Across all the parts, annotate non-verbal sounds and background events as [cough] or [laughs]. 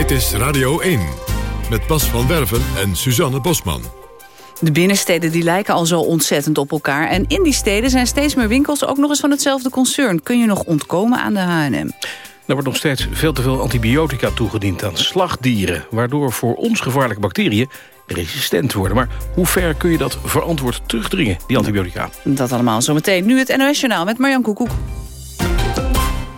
Dit is Radio 1 met Bas van Werven en Suzanne Bosman. De binnensteden die lijken al zo ontzettend op elkaar. En in die steden zijn steeds meer winkels ook nog eens van hetzelfde concern. Kun je nog ontkomen aan de H&M? Er wordt nog steeds veel te veel antibiotica toegediend aan slachtdieren... waardoor voor ons gevaarlijke bacteriën resistent worden. Maar hoe ver kun je dat verantwoord terugdringen, die antibiotica? Dat allemaal zometeen. Nu het NOS Journaal met Marjan Koekoek.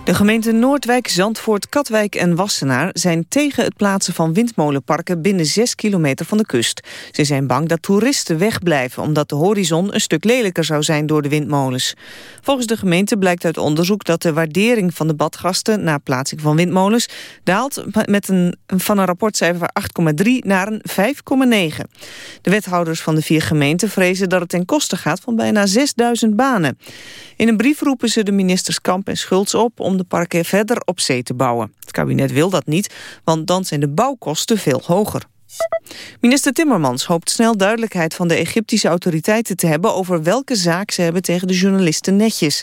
De gemeenten Noordwijk, Zandvoort, Katwijk en Wassenaar zijn tegen het plaatsen van windmolenparken binnen 6 kilometer van de kust. Ze zijn bang dat toeristen wegblijven omdat de horizon een stuk lelijker zou zijn door de windmolens. Volgens de gemeente blijkt uit onderzoek dat de waardering van de badgasten na plaatsing van windmolens daalt met een, van een rapportcijfer 8,3 naar een 5,9. De wethouders van de vier gemeenten vrezen dat het ten koste gaat van bijna 6000 banen. In een brief roepen ze de ministers Kamp en Schultz op om de parken verder op zee te bouwen. Het kabinet wil dat niet, want dan zijn de bouwkosten veel hoger. Minister Timmermans hoopt snel duidelijkheid van de Egyptische autoriteiten te hebben over welke zaak ze hebben tegen de journalisten Netjes.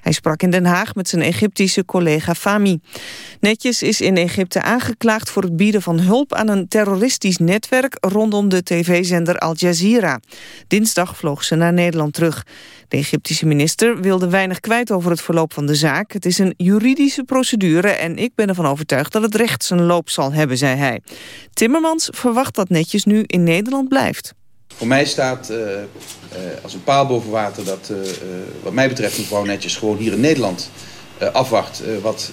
Hij sprak in Den Haag met zijn Egyptische collega Fami. Netjes is in Egypte aangeklaagd voor het bieden van hulp aan een terroristisch netwerk rondom de tv-zender Al Jazeera. Dinsdag vloog ze naar Nederland terug. De Egyptische minister wilde weinig kwijt over het verloop van de zaak. Het is een juridische procedure en ik ben ervan overtuigd dat het recht zijn loop zal hebben, zei hij. Timmermans verwacht dat Netjes nu in Nederland blijft. Voor mij staat uh, uh, als een paal boven water dat uh, wat mij betreft mevrouw Netjes gewoon hier in Nederland afwacht wat,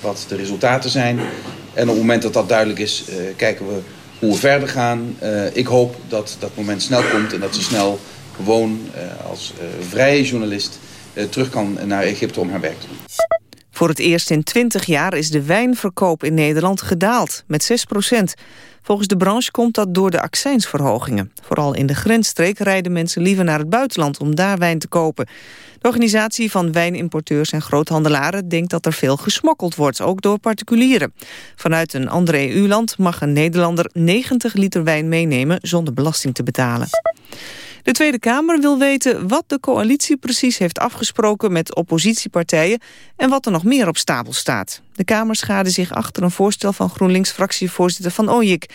wat de resultaten zijn. En op het moment dat dat duidelijk is kijken we hoe we verder gaan. ik hoop dat dat moment snel komt en dat ze snel gewoon als vrije journalist terug kan naar Egypte om haar werk te doen. Voor het eerst in 20 jaar is de wijnverkoop in Nederland gedaald met 6 procent. Volgens de branche komt dat door de accijnsverhogingen. Vooral in de grensstreek rijden mensen liever naar het buitenland om daar wijn te kopen. De organisatie van wijnimporteurs en groothandelaren denkt dat er veel gesmokkeld wordt, ook door particulieren. Vanuit een ander EU-land mag een Nederlander 90 liter wijn meenemen zonder belasting te betalen. De Tweede Kamer wil weten wat de coalitie precies heeft afgesproken met oppositiepartijen en wat er nog meer op stapel staat. De Kamer schade zich achter een voorstel van GroenLinks-fractievoorzitter Van Ooyik.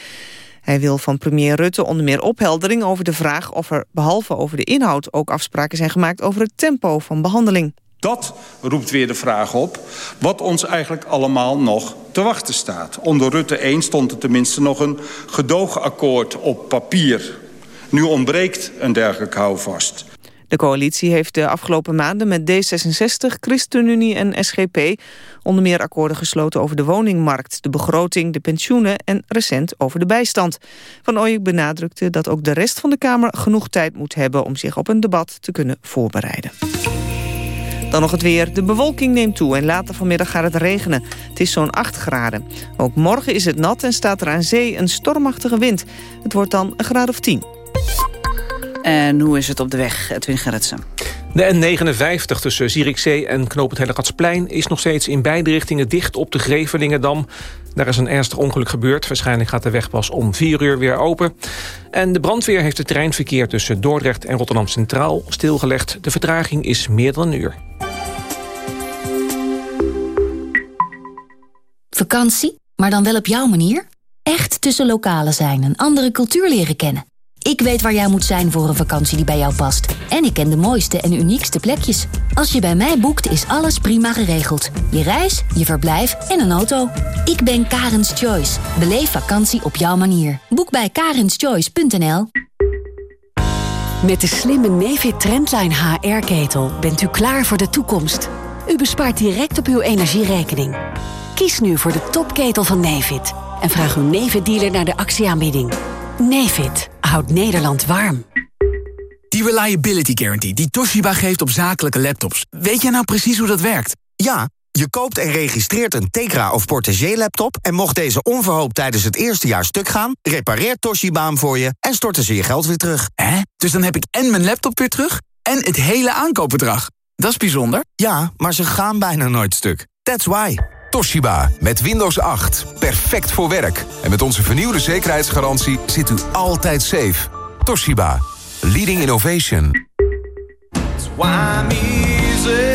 Hij wil van premier Rutte onder meer opheldering over de vraag of er behalve over de inhoud ook afspraken zijn gemaakt over het tempo van behandeling. Dat roept weer de vraag op wat ons eigenlijk allemaal nog te wachten staat. Onder Rutte 1 stond er tenminste nog een gedoogakkoord op papier. Nu ontbreekt een dergelijk houvast. De coalitie heeft de afgelopen maanden met D66, ChristenUnie en SGP... onder meer akkoorden gesloten over de woningmarkt, de begroting, de pensioenen... en recent over de bijstand. Van Ooyek benadrukte dat ook de rest van de Kamer genoeg tijd moet hebben... om zich op een debat te kunnen voorbereiden. Dan nog het weer. De bewolking neemt toe en later vanmiddag gaat het regenen. Het is zo'n 8 graden. Ook morgen is het nat en staat er aan zee een stormachtige wind. Het wordt dan een graad of 10. En hoe is het op de weg, Edwin Gerritsen? De N59 tussen Zierikzee en Knoop het Hellegatsplein... is nog steeds in beide richtingen dicht op de Grevelingedam. Daar is een ernstig ongeluk gebeurd. Waarschijnlijk gaat de weg pas om 4 uur weer open. En de brandweer heeft het treinverkeer tussen Dordrecht en Rotterdam Centraal stilgelegd. De vertraging is meer dan een uur. Vakantie, maar dan wel op jouw manier? Echt tussen lokalen zijn en andere cultuur leren kennen. Ik weet waar jij moet zijn voor een vakantie die bij jou past. En ik ken de mooiste en uniekste plekjes. Als je bij mij boekt, is alles prima geregeld. Je reis, je verblijf en een auto. Ik ben Karens Choice. Beleef vakantie op jouw manier. Boek bij karenschoice.nl Met de slimme Nefit Trendline HR-ketel bent u klaar voor de toekomst. U bespaart direct op uw energierekening. Kies nu voor de topketel van Nefit. En vraag uw Nefit-dealer naar de actieaanbieding. Nefit houdt Nederland warm. Die Reliability Guarantee die Toshiba geeft op zakelijke laptops. Weet jij nou precies hoe dat werkt? Ja, je koopt en registreert een Tegra of Portagee laptop... en mocht deze onverhoopt tijdens het eerste jaar stuk gaan... repareert Toshiba hem voor je en storten ze je geld weer terug. Hè? Dus dan heb ik en mijn laptop weer terug... en het hele aankoopbedrag. Dat is bijzonder. Ja, maar ze gaan bijna nooit stuk. That's why. Toshiba met Windows 8. Perfect voor werk. En met onze vernieuwde zekerheidsgarantie zit u altijd safe. Toshiba. Leading innovation.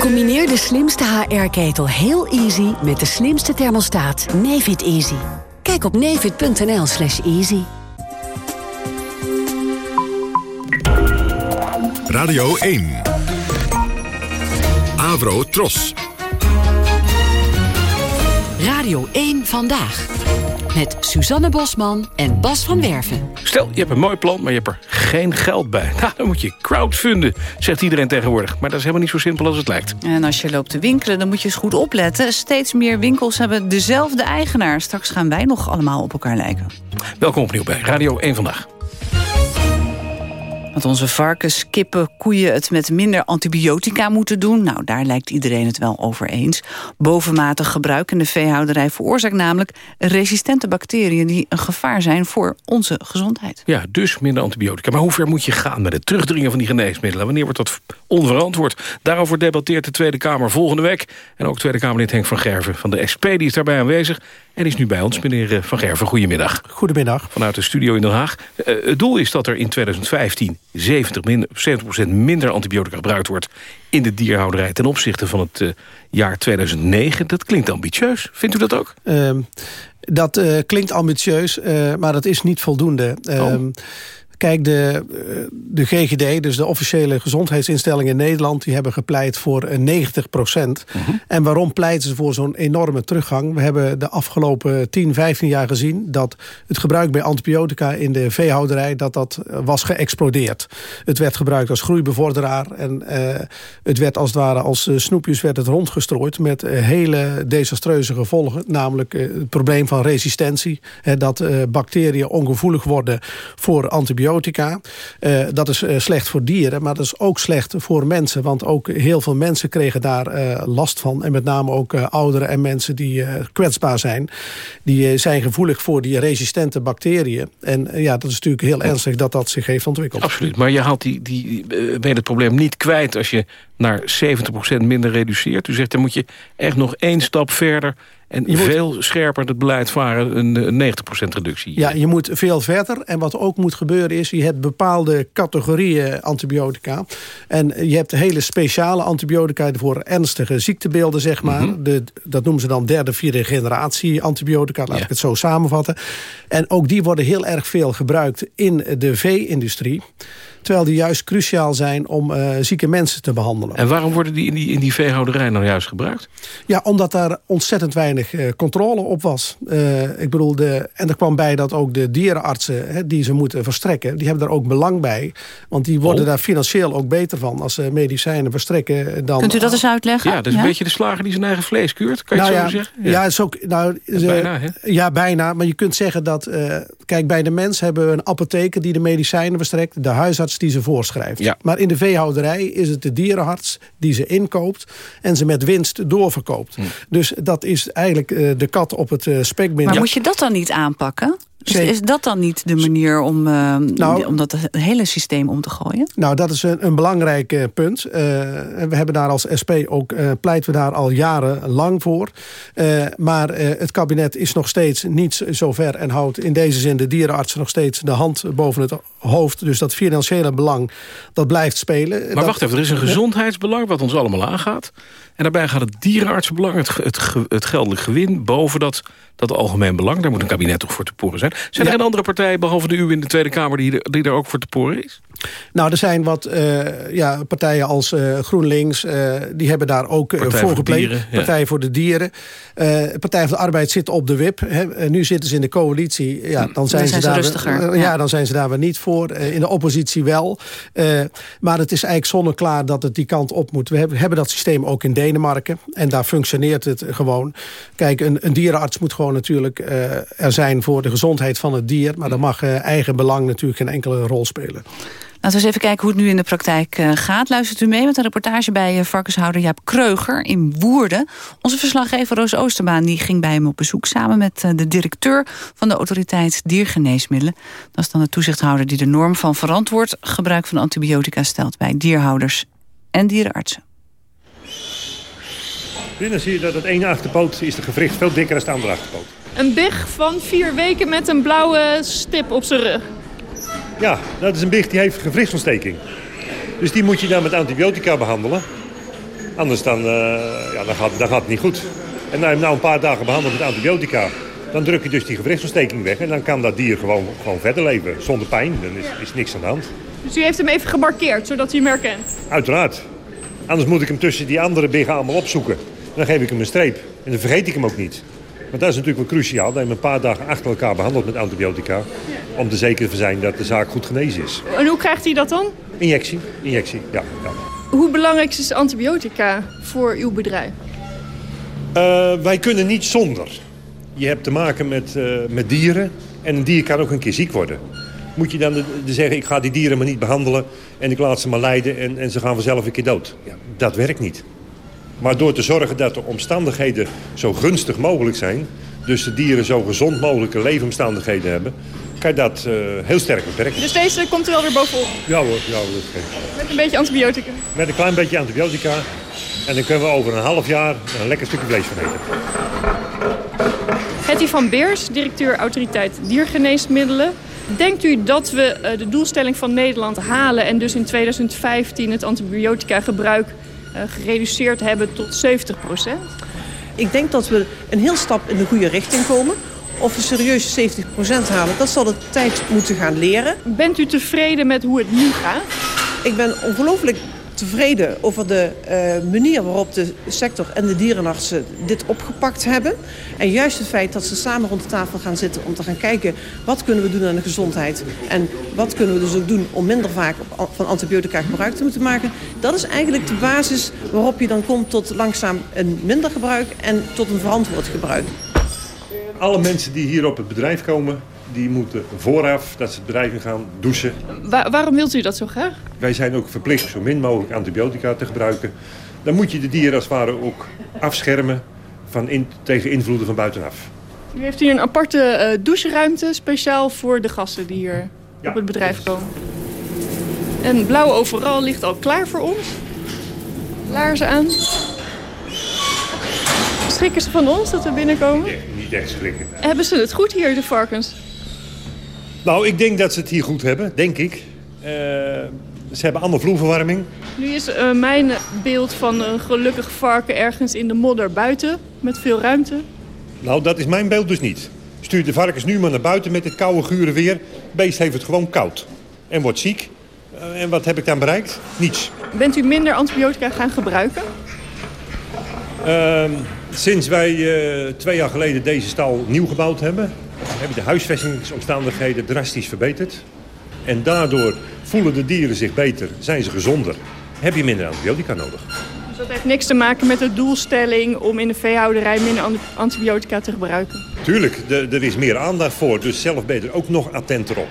Combineer de slimste HR-ketel heel easy met de slimste thermostaat Nefit Easy. Kijk op nevid.nl slash easy. Radio 1. Avro Tros. Radio 1 Vandaag. Met Suzanne Bosman en Bas van Werven. Stel, je hebt een mooi plan, maar je hebt er geen geld bij. [laughs] Nou, dan moet je crowdfunden, zegt iedereen tegenwoordig. Maar dat is helemaal niet zo simpel als het lijkt. En als je loopt te winkelen, dan moet je eens goed opletten. Steeds meer winkels hebben dezelfde eigenaar. Straks gaan wij nog allemaal op elkaar lijken. Welkom opnieuw bij Radio 1 Vandaag. Dat onze varkens, kippen, koeien het met minder antibiotica moeten doen... nou, daar lijkt iedereen het wel over eens. Bovenmatig gebruik in de veehouderij veroorzaakt namelijk... resistente bacteriën die een gevaar zijn voor onze gezondheid. Ja, dus minder antibiotica. Maar hoe ver moet je gaan met het terugdringen van die geneesmiddelen? Wanneer wordt dat onverantwoord? Daarover debatteert de Tweede Kamer volgende week. En ook Tweede Kamerlid Henk van Gerven van de SP die is daarbij aanwezig... En is nu bij ons, meneer eh, Van Gerven. Goedemiddag. Goedemiddag. Vanuit de studio in Den Haag. Uh, het doel is dat er in 2015 70, minder, 70 minder antibiotica gebruikt wordt... in de dierhouderij ten opzichte van het uh, jaar 2009. Dat klinkt ambitieus. Vindt u dat ook? Uh, dat klinkt ambitieus, maar dat is niet voldoende. Oh. Kijk, de, de GGD, dus de officiële gezondheidsinstellingen in Nederland... die hebben gepleit voor 90 procent. Mhm. Uh -huh. En waarom pleiten ze voor zo'n enorme teruggang? We hebben de afgelopen 10, 15 jaar gezien... dat het gebruik bij antibiotica in de veehouderij... dat dat was geëxplodeerd. Het werd gebruikt als groeibevorderaar... en uh, het werd als het ware als snoepjes werd het rondgestrooid... met hele desastreuze gevolgen. Namelijk het probleem van resistentie. Hè, dat bacteriën ongevoelig worden voor antibiotica antibiotica. Uh, dat is uh, slecht voor dieren, maar dat is ook slecht voor mensen. Want ook heel veel mensen kregen daar uh, last van. En met name ook ouderen en mensen die kwetsbaar zijn. Die zijn gevoelig voor die resistente bacteriën. En ja, dat is natuurlijk heel ernstig dat dat zich heeft ontwikkeld. Absoluut, maar je haalt die, die, ben het probleem niet kwijt... als je naar 70% minder reduceert. U zegt, dan moet je echt nog één stap verder... En Je moet- veel scherper het beleid varen, een eh, 90% reductie. Ja, je moet veel verder. En wat ook moet gebeuren is... je hebt bepaalde categorieën antibiotica. En je hebt hele speciale antibiotica... voor ernstige ziektebeelden, zeg maar. Mhm. de, dat noemen ze dan derde, vierde generatie antibiotica. Laat ik het zo samenvatten. En ook die worden heel erg veel gebruikt in de vee-industrie. Terwijl die juist cruciaal zijn om eh, zieke mensen te behandelen. En waarom worden die in die, in die veehouderij nou juist gebruikt? Ja, omdat daar ontzettend weinig eh, controle op was. Eh, ik bedoel, de, en er kwam bij dat ook de dierenartsen hè, die ze moeten verstrekken... die hebben daar ook belang bij. Want die worden Oh. daar financieel ook beter van... als ze medicijnen verstrekken dan... Kunt u dat eens uitleggen? Ja, dat is een beetje de slager die zijn eigen vlees keurt. Kan je nou het ja, zo zeggen? Ja, het is ook, nou, ze- bijna, hè? Ja, bijna. Maar je kunt zeggen dat... eh, kijk, bij de mens hebben we een apotheker die de medicijnen verstrekt... de huisarts die ze voorschrijft. Ja. Maar in de veehouderij is het de dierenarts die ze inkoopt... en ze met winst doorverkoopt. Hm. Dus dat is eigenlijk eh, de kat op het eh spekbinnen. Maar moet je dat dan niet aanpakken? Is, Zeker. is dat dan niet de manier om, eh, Nou- om dat hele systeem om te gooien? Nou, dat is een, een belangrijk eh, punt. Eh, en we hebben daar als SP ook, eh pleiten we daar al jarenlang voor. Eh, maar eh, het kabinet is nog steeds niet zo ver... en houdt in deze zin de dierenartsen nog steeds de hand boven het hoofd. Dus dat financiële belang, dat blijft spelen. Maar Dat- wacht even, er is een gezondheidsbelang wat ons allemaal aangaat. En daarbij gaat het dierenartsenbelang, het, het, het geldelijk gewin... boven dat, dat algemeen belang. Daar moet een kabinet toch voor te poren zijn. Zijn er geen andere partijen, behalve de u in de Tweede Kamer... die, er- die daar ook voor te poren is? Nou, er zijn wat eh, ja, partijen als eh, GroenLinks, eh, die hebben daar ook voor gepleegd. Partij voor de Dieren. Eh, Partij voor de Arbeid zit op de wip. Hè. Nu zitten ze in de coalitie. Ja, dan zijn, zijn ze daar, rustiger, ja. ja, dan zijn ze daar weer niet voor. In de oppositie wel. Eh, maar het is eigenlijk zonneklaar dat het die kant op moet. We hebben, hebben dat systeem ook in Denemarken. En daar functioneert het gewoon. Kijk, een, een dierenarts moet gewoon natuurlijk eh, er zijn voor de gezondheid van het dier. Maar dan mag eigen belang natuurlijk geen enkele rol spelen. Laten we eens even kijken hoe het nu in de praktijk eh, gaat. Luistert u mee met een reportage bij eh, varkenshouder Jaap Kreuger in Woerden. Onze verslaggever Roos Oosterbaan die ging bij hem op bezoek... samen met eh, de directeur van de autoriteit diergeneesmiddelen. Dat is dan de toezichthouder die de norm van verantwoord... gebruik van antibiotica stelt bij dierhouders en dierenartsen. Binnen zie je dat het ene achterpoot is de gewricht veel dikker dan de andere achterpoot. Een big van vier weken met een blauwe stip op zijn rug. Ja, dat is een big die heeft gewrichtsontsteking. Dus die moet je dan met antibiotica behandelen. Anders dan, eh, ja, dan, gaat, dan gaat het niet goed. En na hem nou een paar dagen behandeld met antibiotica... Dan druk je dus die gewrichtsontsteking weg en dan kan dat dier gewoon, gewoon verder leven zonder pijn. Dan is, is niks aan de hand. Dus u heeft hem even gemarkeerd, zodat u hem herkent? Uiteraard. Anders moet ik hem tussen die andere biggen allemaal opzoeken. Dan geef ik hem een streep. En dan vergeet ik hem ook niet. Want dat is natuurlijk wel cruciaal. Dat je hem een paar dagen achter elkaar behandelt met antibiotica. Om er zeker te zijn dat de zaak goed genezen is. En hoe krijgt hij dat dan? Injectie. Injectie, ja. ja. Hoe belangrijk is antibiotica voor uw bedrijf? Uh, wij kunnen niet zonder. Je hebt te maken met, uh, met dieren. En een dier kan ook een keer ziek worden. Moet je dan de, de zeggen, ik ga die dieren maar niet behandelen... en ik laat ze maar lijden en, en ze gaan vanzelf een keer dood. Ja, dat werkt niet. Maar door te zorgen dat de omstandigheden zo gunstig mogelijk zijn... dus de dieren zo gezond mogelijke leefomstandigheden hebben... kan je dat uh, heel sterk beperken. Dus deze komt er wel weer bovenop? Ja hoor, ja hoor. Met een beetje antibiotica? Met een klein beetje antibiotica. En dan kunnen we over een half jaar een lekker stukje vlees van eten. Hetty van Beers, directeur autoriteit diergeneesmiddelen. Denkt u dat we uh, de doelstelling van Nederland halen... en dus in 2015 het antibiotica gebruik gereduceerd hebben tot 70 procent? Ik denk dat we een heel stap in de goede richting komen. Of we serieus 70 procent halen, dat zal de tijd moeten gaan leren. Bent u tevreden met hoe het nu gaat? Ik ben ongelooflijk tevreden over de uh, manier waarop de sector en de dierenartsen dit opgepakt hebben. En juist het feit dat ze samen rond de tafel gaan zitten om te gaan kijken... wat kunnen we doen aan de gezondheid en wat kunnen we dus ook doen... om minder vaak van antibiotica gebruik te moeten maken. Dat is eigenlijk de basis waarop je dan komt tot langzaam een minder gebruik... en tot een verantwoord gebruik. Alle mensen die hier op het bedrijf komen die moeten vooraf, dat ze het bedrijf in gaan, douchen. Wa waarom wilt u dat zo graag? Wij zijn ook verplicht zo min mogelijk antibiotica te gebruiken. Dan moet je de dieren als het ware ook afschermen van in, tegen invloeden van buitenaf. U heeft hier een aparte uh, doucheruimte speciaal voor de gasten die hier ja. op het bedrijf komen. En blauw overal ligt al klaar voor ons. Laarzen aan. Schrikken ze van ons dat we binnenkomen? Nee, niet echt schrikken. Hebben ze het goed hier, de varkens? Nou, ik denk dat ze het hier goed hebben, denk ik. Uh, ze hebben allemaal vloerverwarming. Nu is uh, mijn beeld van een gelukkig varken ergens in de modder buiten, met veel ruimte. Nou, dat is mijn beeld dus niet. Stuur de varkens nu maar naar buiten met dit koude, gure weer. Het beest heeft het gewoon koud en wordt ziek. Uh, en wat heb ik dan bereikt? Niets. Bent u minder antibiotica gaan gebruiken? Ehm, sinds wij twee jaar geleden deze stal nieuw gebouwd hebben hebben de huisvestingsomstandigheden drastisch verbeterd. En daardoor voelen de dieren zich beter, zijn ze gezonder. Heb je minder antibiotica nodig. Dus dat heeft niks te maken met de doelstelling om in de veehouderij minder antibiotica te gebruiken? Tuurlijk, er is meer aandacht voor, dus zelf ben je er ook nog attenter op.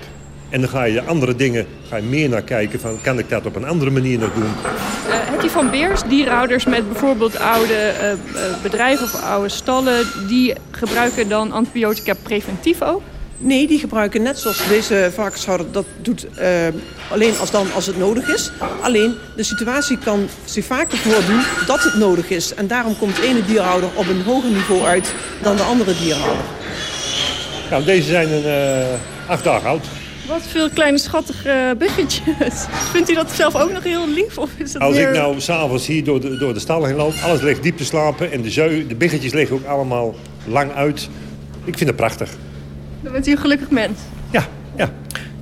En dan ga je andere dingen ga je meer naar kijken van kan ik dat op een andere manier nog doen. Uh, het die van Beers, dierenhouders met bijvoorbeeld oude uh, bedrijven of oude stallen, die gebruiken dan antibiotica preventief ook? Nee, die gebruiken net zoals deze varkenshouder dat doet uh, alleen als, dan, als het nodig is. Alleen de situatie kan zich vaker voordoen dat het nodig is. En daarom komt de ene dierhouder op een hoger niveau uit dan de andere dierhouder. Nou, deze zijn een acht dagen oud. Wat veel kleine schattige buggetjes. [laughs] Vindt u dat zelf ook nog heel lief? Of is het Als meer... ik nou s'avonds hier door de, door de stal heen loop, alles ligt diep te slapen en de, zeu, de biggetjes liggen ook allemaal lang uit. Ik vind het prachtig. Dan bent u een gelukkig mens.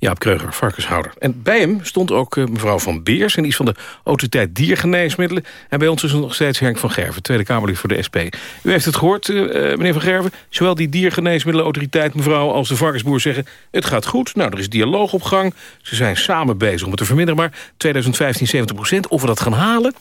Ja, ja. Jaap Kreuger, varkenshouder. En bij hem stond ook uh, mevrouw Van Beers... en die is van de autoriteit diergeneesmiddelen. En bij ons is nog steeds Henk van Gerven, Tweede Kamerlid voor de SP. U heeft het gehoord, uh, meneer van Gerven. Zowel die diergeneesmiddelenautoriteit, mevrouw, als de varkensboer zeggen... het gaat goed, nou, er is dialoog op gang. Ze zijn samen bezig om het te verminderen. Maar 2015 70 procent, of we dat gaan halen...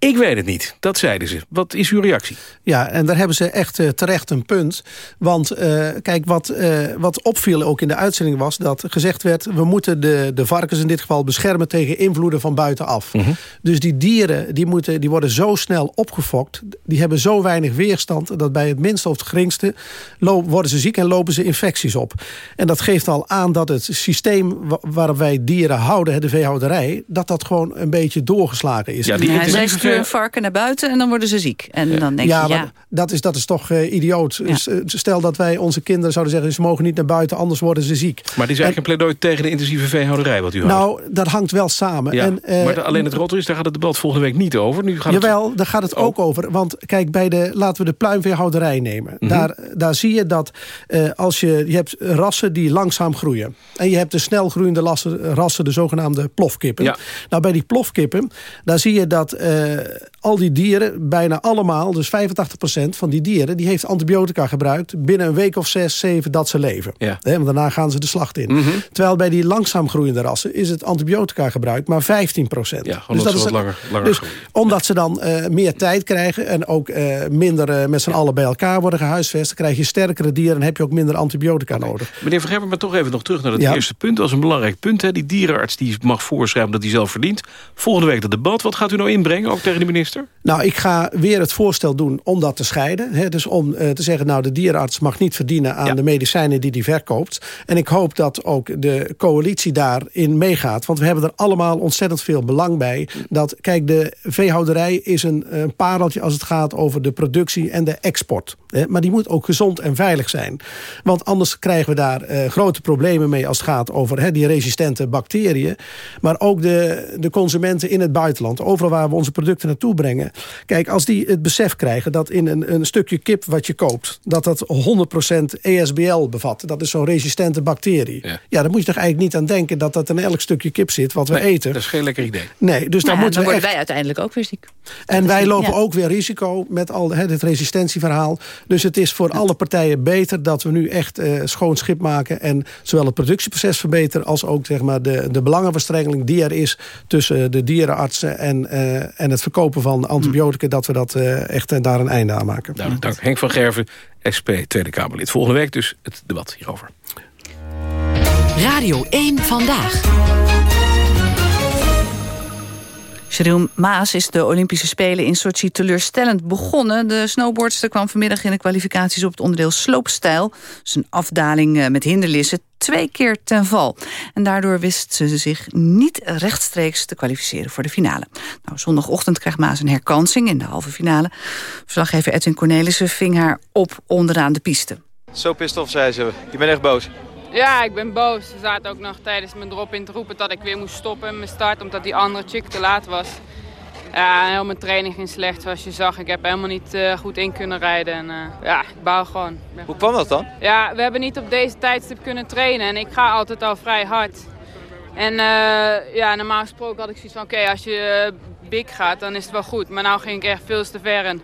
Ik weet het niet, dat zeiden ze. Wat is uw reactie? Ja, en daar hebben ze echt uh, terecht een punt. Want uh, kijk, wat, uh, wat opviel ook in de uitzending was... dat gezegd werd, we moeten de, de varkens in dit geval beschermen... tegen invloeden van buitenaf. Mm -hmm. Dus die dieren, die, moeten, die worden zo snel opgefokt... die hebben zo weinig weerstand... dat bij het minste of het geringste worden ze ziek... en lopen ze infecties op. En dat geeft al aan dat het systeem waarop wij dieren houden... de veehouderij, dat dat gewoon een beetje doorgeslagen is. Ja, die stuur een varken naar buiten en dan worden ze ziek. En dan denk ja, je, ja... Dat, is, dat is toch uh, idioot. Ja. Stel dat wij onze kinderen zouden zeggen... ze mogen niet naar buiten, anders worden ze ziek. Maar het is eigenlijk en, een pleidooi tegen de intensieve veehouderij wat u houdt. Nou, dat hangt wel samen. Ja, en, uh, maar alleen het rotter is, daar gaat het debat volgende week niet over. Nu gaat jawel, het... daar gaat het ook over. Want kijk, bij de, laten we de pluimveehouderij nemen. Mm -hmm. daar, daar zie je dat uh, als je, je hebt rassen die langzaam groeien. En je hebt de snel groeiende rassen, rassen de zogenaamde plofkippen. Ja. Nou, bij die plofkippen, daar zie je dat uh, al die dieren, bijna allemaal, dus 85% van die dieren, die heeft antibiotica gebruikt binnen een week of zes, zeven dat ze leven. Ja. He, want daarna gaan ze de slacht in. Mm -hmm. Terwijl bij die langzaam groeiende rassen is het antibiotica gebruik maar 15%. Ja, dus dat is wat langer, langer dus omdat ze dan uh, meer tijd krijgen en ook uh, minder met z'n allen bij elkaar worden gehuisvest, krijg je sterkere dieren en heb je ook minder antibiotica okay. nodig. Meneer Vergerber, maar toch even nog terug naar het eerste punt. Dat is een belangrijk punt. Hè. Die dierenarts die mag voorschrijven dat hij zelf verdient. Volgende week het debat. Wat gaat u nou inbrengen, ook tegen de minister? Nou, ik ga weer het voorstel doen om dat te scheiden. Hè. Dus om uh, te zeggen, nou, de dierenarts mag niet verdienen aan ja. de medicijnen die hij verkoopt. En ik hoop dat ook de coalitie daarin meegaat. Want we hebben er allemaal ontzettend veel belang bij. Dat, kijk, de veehouderij is een, een pareltje als het gaat over de productie en de export. Hè. Maar die moet ook gezond en veilig zijn. Want anders krijgen we daar uh, grote problemen mee als het gaat over hè, die resistente bacteriën. Maar ook de, de consumenten in het buitenland. Overal waar we onze producten naartoe brengen. Kijk, als die het besef krijgen dat in een, een stukje kip wat je koopt... dat dat 100% ESBL bevat. Dat is zo'n resistente bacterie. Ja. ja, dan moet je toch eigenlijk niet aan denken... dat dat in elk stukje kip zit wat we nee, eten. Dat is geen lekker idee. Nee, dus nou dan ja, moeten dan we worden echt... wij uiteindelijk ook weer ziek. En wij lopen ja. ook weer risico met al hè, het resistentieverhaal. Dus het is voor alle partijen beter dat we nu echt uh, schoon schip maken... en zowel het productieproces verbeteren... als ook zeg maar, de, de belangenverstrengeling die er is... tussen de dierenartsen en, uh, en het verkopen van antibiotica... dat we dat uh, echt uh, daar een einde aan maken. Duidelijk, dank. Henk van Gerven, SP, Tweede Kamerlid. Volgende week dus het debat hierover. Radio 1 Vandaag. Cheryl Maas is de Olympische Spelen in Sochi teleurstellend begonnen. De snowboardster kwam vanmiddag in de kwalificaties op het onderdeel sloopstijl. Dus een afdaling met hindernissen twee keer ten val. En daardoor wist ze zich niet rechtstreeks te kwalificeren voor de finale. Nou, zondagochtend krijgt Maas een herkansing in de halve finale. Verslaggever Edwin Cornelissen ving haar op onderaan de piste. Zo pist of zei ze. Je bent echt boos. Ja, ik ben boos. Ze zaten ook nog tijdens mijn drop in te roepen dat ik weer moest stoppen in mijn start. Omdat die andere chick te laat was. Ja, heel mijn training ging slecht zoals je zag. Ik heb helemaal niet uh, goed in kunnen rijden. En, uh, ja, ik bouw gewoon. Hoe kwam dat dan? Ja, we hebben niet op deze tijdstip kunnen trainen. En ik ga altijd al vrij hard. En uh, ja, normaal gesproken had ik zoiets van... Oké, okay, als je big gaat, dan is het wel goed. Maar nou ging ik echt veel te ver. En,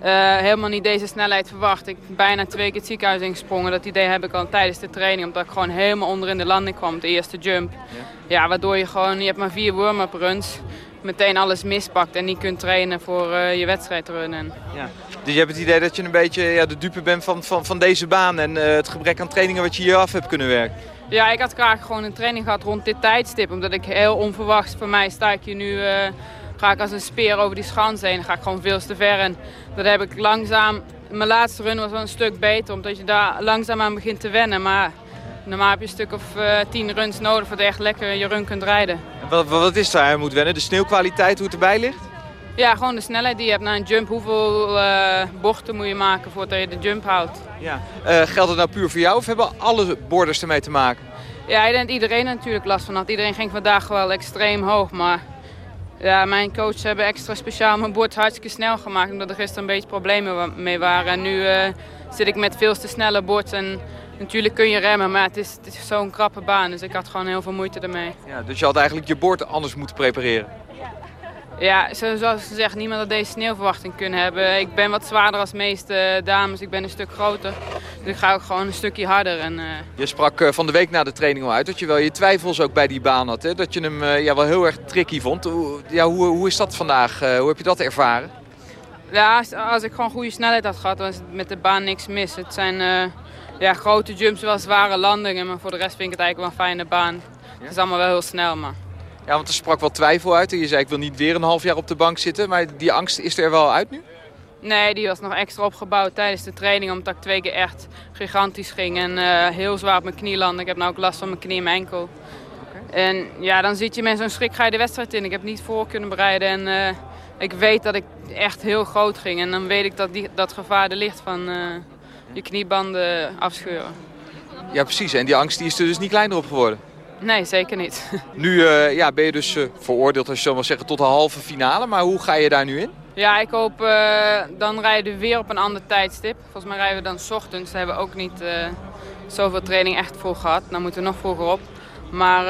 helemaal niet deze snelheid verwacht. Ik ben bijna twee keer het ziekenhuis ingesprongen. Dat idee heb ik al tijdens de training. Omdat ik gewoon helemaal onder in de landing kwam. De eerste jump. Ja, ja waardoor je gewoon... Je hebt maar vier warm-up runs meteen alles mispakt en niet kunt trainen voor uh, je wedstrijdrunnen. Ja. Dus je hebt het idee dat je een beetje ja, de dupe bent van, van, van deze baan en uh, het gebrek aan trainingen wat je hier af hebt kunnen werken? Ja, ik had graag gewoon een training gehad rond dit tijdstip. Omdat ik heel onverwachts, voor mij sta ik hier nu, ga ik als een speer over die schans heen. Dan ga ik gewoon veel te ver en dat heb ik langzaam, mijn laatste run was wel een stuk beter. Omdat je daar langzaam aan begint te wennen. Maar Normaal heb je een stuk of uh, tien runs nodig voordat je echt lekker je run kunt rijden. Wat, wat is daar? Je moet wennen? De sneeuwkwaliteit, hoe het erbij ligt? Ja, gewoon de snelheid die je hebt na een jump. Hoeveel uh, bochten moet je maken voordat je de jump houdt? Ja. Uh, geldt het nou puur voor jou of hebben alle borders ermee te maken? Ja, ik denk dat iedereen er natuurlijk last van had. Iedereen ging vandaag wel extreem hoog, maar... Ja, mijn coaches hebben extra speciaal mijn bord hartstikke snel gemaakt. Omdat er gisteren een beetje problemen mee waren. En nu zit ik met veel te snelle bords en... Natuurlijk kun je remmen, maar het is, het is zo'n krappe baan. Dus ik had gewoon heel veel moeite ermee. Ja, dus je had eigenlijk je bord anders moeten prepareren? Ja, zoals gezegd, niemand had deze sneeuwverwachting kunnen hebben. Ik ben wat zwaarder als de meeste dames. Ik ben een stuk groter. Dus ik ga ook gewoon een stukje harder. En, uh... Je sprak uh, van de week na de training al uit dat je wel je twijfels ook bij die baan had. Hè? Dat je hem uh, ja, wel heel erg tricky vond. Hoe, ja, hoe, hoe is dat vandaag? hoe heb je dat ervaren? Ja, als, ik gewoon goede snelheid had gehad, het met de baan niks mis. Het zijn ja, grote jumps, wel zware landingen. Maar voor de rest vind ik het eigenlijk wel een fijne baan. Ja? Het is allemaal wel heel snel, maar... Ja, want er sprak wel twijfel uit. En je zei, ik wil niet weer een half jaar op de bank zitten. Maar die angst is er wel uit nu? Nee, die was nog extra opgebouwd tijdens de training. Omdat ik twee keer echt gigantisch ging. En uh, heel zwaar op mijn knie landde. Ik heb nu ook last van mijn knie en mijn enkel. Okay. En ja, dan zit je met zo'n schrik ga je de wedstrijd in. Ik heb niet voor kunnen bereiden. En uh, ik weet dat ik echt heel groot ging. En dan weet ik dat die, dat gevaar er ligt van je kniebanden afscheuren. Ja, precies. En die angst die is er dus niet kleiner op geworden? Nee, zeker niet. [laughs] Nu uh, ja, ben je dus uh, veroordeeld, als je zo maar zeggen, tot de halve finale. Maar hoe ga je daar nu in? Ja, ik hoop uh, dan rijden we weer op een ander tijdstip. Volgens mij rijden we dan s ochtends. Daar hebben we ook niet zoveel training echt voor gehad. Dan moeten we nog vroeger op. Maar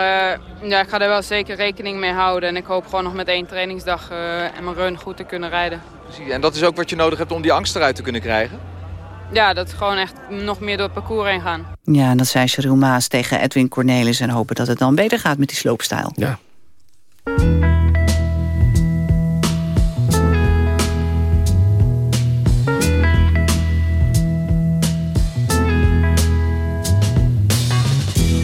ja, ik ga er wel zeker rekening mee houden. En ik hoop gewoon nog met één trainingsdag en mijn run goed te kunnen rijden. En dat is ook wat je nodig hebt om die angst eruit te kunnen krijgen? Ja, dat gewoon echt nog meer door het parcours heen gaan. Ja, en dat zei Cheryl Maas tegen Edwin Cornelis... en hopen dat het dan beter gaat met die sloopstijl. Ja.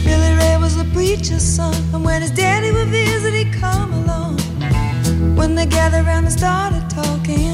Billy Ray was a preacher's son And when his daddy would visit, he'd come along When they gathered around and started talking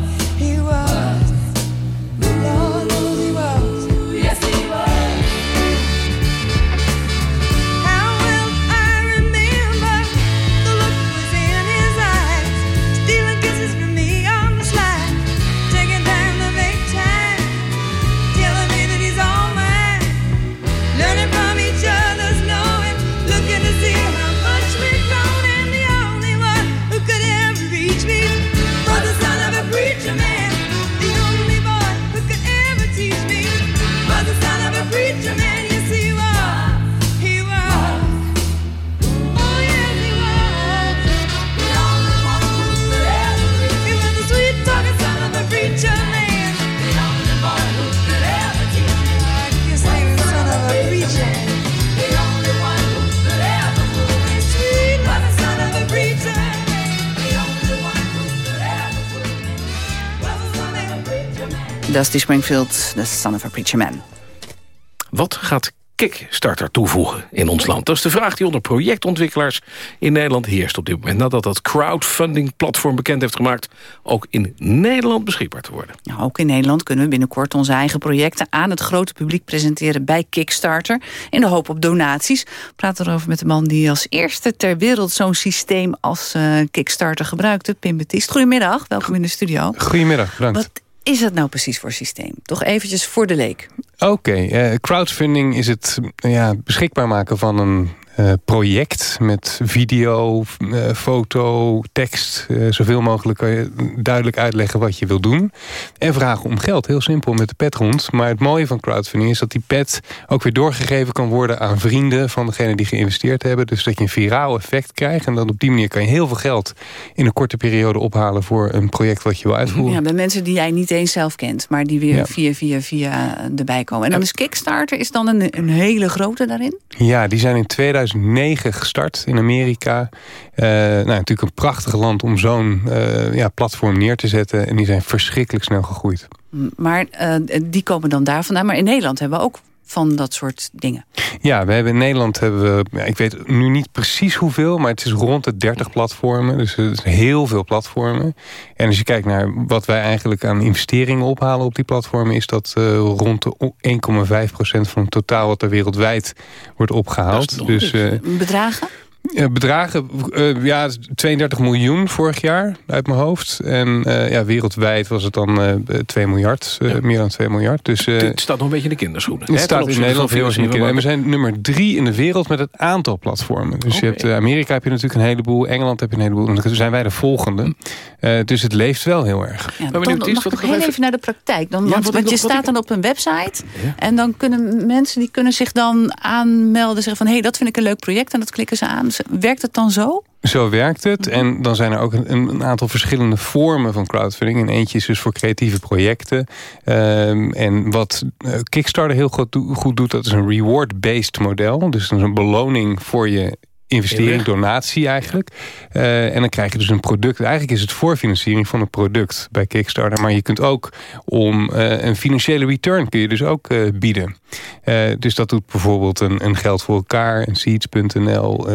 Dusty Springfield, The Son of a Preacher Man. Wat gaat Kickstarter toevoegen in ons land? Dat is de vraag die onder projectontwikkelaars in Nederland heerst op dit moment. Nadat dat crowdfunding-platform bekend heeft gemaakt... ook in Nederland beschikbaar te worden. Nou, ook in Nederland kunnen we binnenkort onze eigen projecten... aan het grote publiek presenteren bij Kickstarter. In de hoop op donaties. We praten erover met de man die als eerste ter wereld... zo'n systeem als uh, Kickstarter gebruikte, Pim Betist. Goedemiddag, welkom in de studio. Goedemiddag, bedankt. Wat is het nou precies voor systeem? Toch eventjes voor de leek. Oké, uh, crowdfunding is het ja, beschikbaar maken van een uh, project met video, uh, foto, tekst. zoveel mogelijk kan je duidelijk uitleggen wat je wil doen. En vragen om geld. Heel simpel met de pet rond. Maar het mooie van crowdfunding is dat die pet ook weer doorgegeven kan worden aan vrienden van degene die geïnvesteerd hebben. Dus dat je een viraal effect krijgt. En dan op die manier kan je heel veel geld in een korte periode ophalen voor een project wat je wil uitvoeren. Ja, bij mensen die jij niet eens zelf kent, maar die weer ja. via, via, via erbij komen. En dan is Kickstarter is dan een, een hele grote daarin? Ja, die zijn in 2009 gestart in Amerika. Uh, nou, natuurlijk een prachtig land om zo'n uh, ja, platform neer te zetten. En die zijn verschrikkelijk snel gegroeid. Maar uh, die komen dan daar vandaan. Maar in Nederland hebben we ook van dat soort dingen. Ja, we hebben in Nederland hebben we, ja, ik weet nu niet precies hoeveel, maar het is rond de 30 platformen. Dus het is heel veel platformen. En als je kijkt naar wat wij eigenlijk aan investeringen ophalen op die platformen, is dat uh, rond de 1,5% van het totaal wat er wereldwijd wordt opgehaald. Dus uh, bedragen? Bedragen, uh, ja, 32 miljoen vorig jaar uit mijn hoofd. En uh, ja, wereldwijd was het dan uh, 2 miljard, ja. meer dan 2 miljard. Dus, het staat nog een beetje in de kinderschoenen. Het staat in Nederland heel erg in de kinderschoenen. En we zijn nummer drie in de wereld met het aantal platformen. Dus okay. je hebt, Amerika heb je natuurlijk een heleboel, Engeland heb je een heleboel. En dan zijn wij de volgende. dus het leeft wel heel erg. Ja, dan, dan mag ik heel even... even naar de praktijk. Dan, want, want je staat dan op een website. En dan kunnen mensen die kunnen zich dan aanmelden. Zeggen van, hé, hey, dat vind ik een leuk project. En dat klikken ze aan. Werkt het dan zo? Zo werkt het. En dan zijn er ook een, een, aantal verschillende vormen van crowdfunding. En eentje is dus voor creatieve projecten. Um, en wat Kickstarter heel goed, goed doet, dat is een reward-based model. Dus dat is een beloning voor je investering, donatie eigenlijk. Uh, en dan krijg je dus een product. Eigenlijk is het voorfinanciering van een product bij Kickstarter. Maar je kunt ook om uh, een financiële return kun je dus ook uh, bieden. Dus dat doet bijvoorbeeld een, een Geld voor elkaar, een Seeds.nl.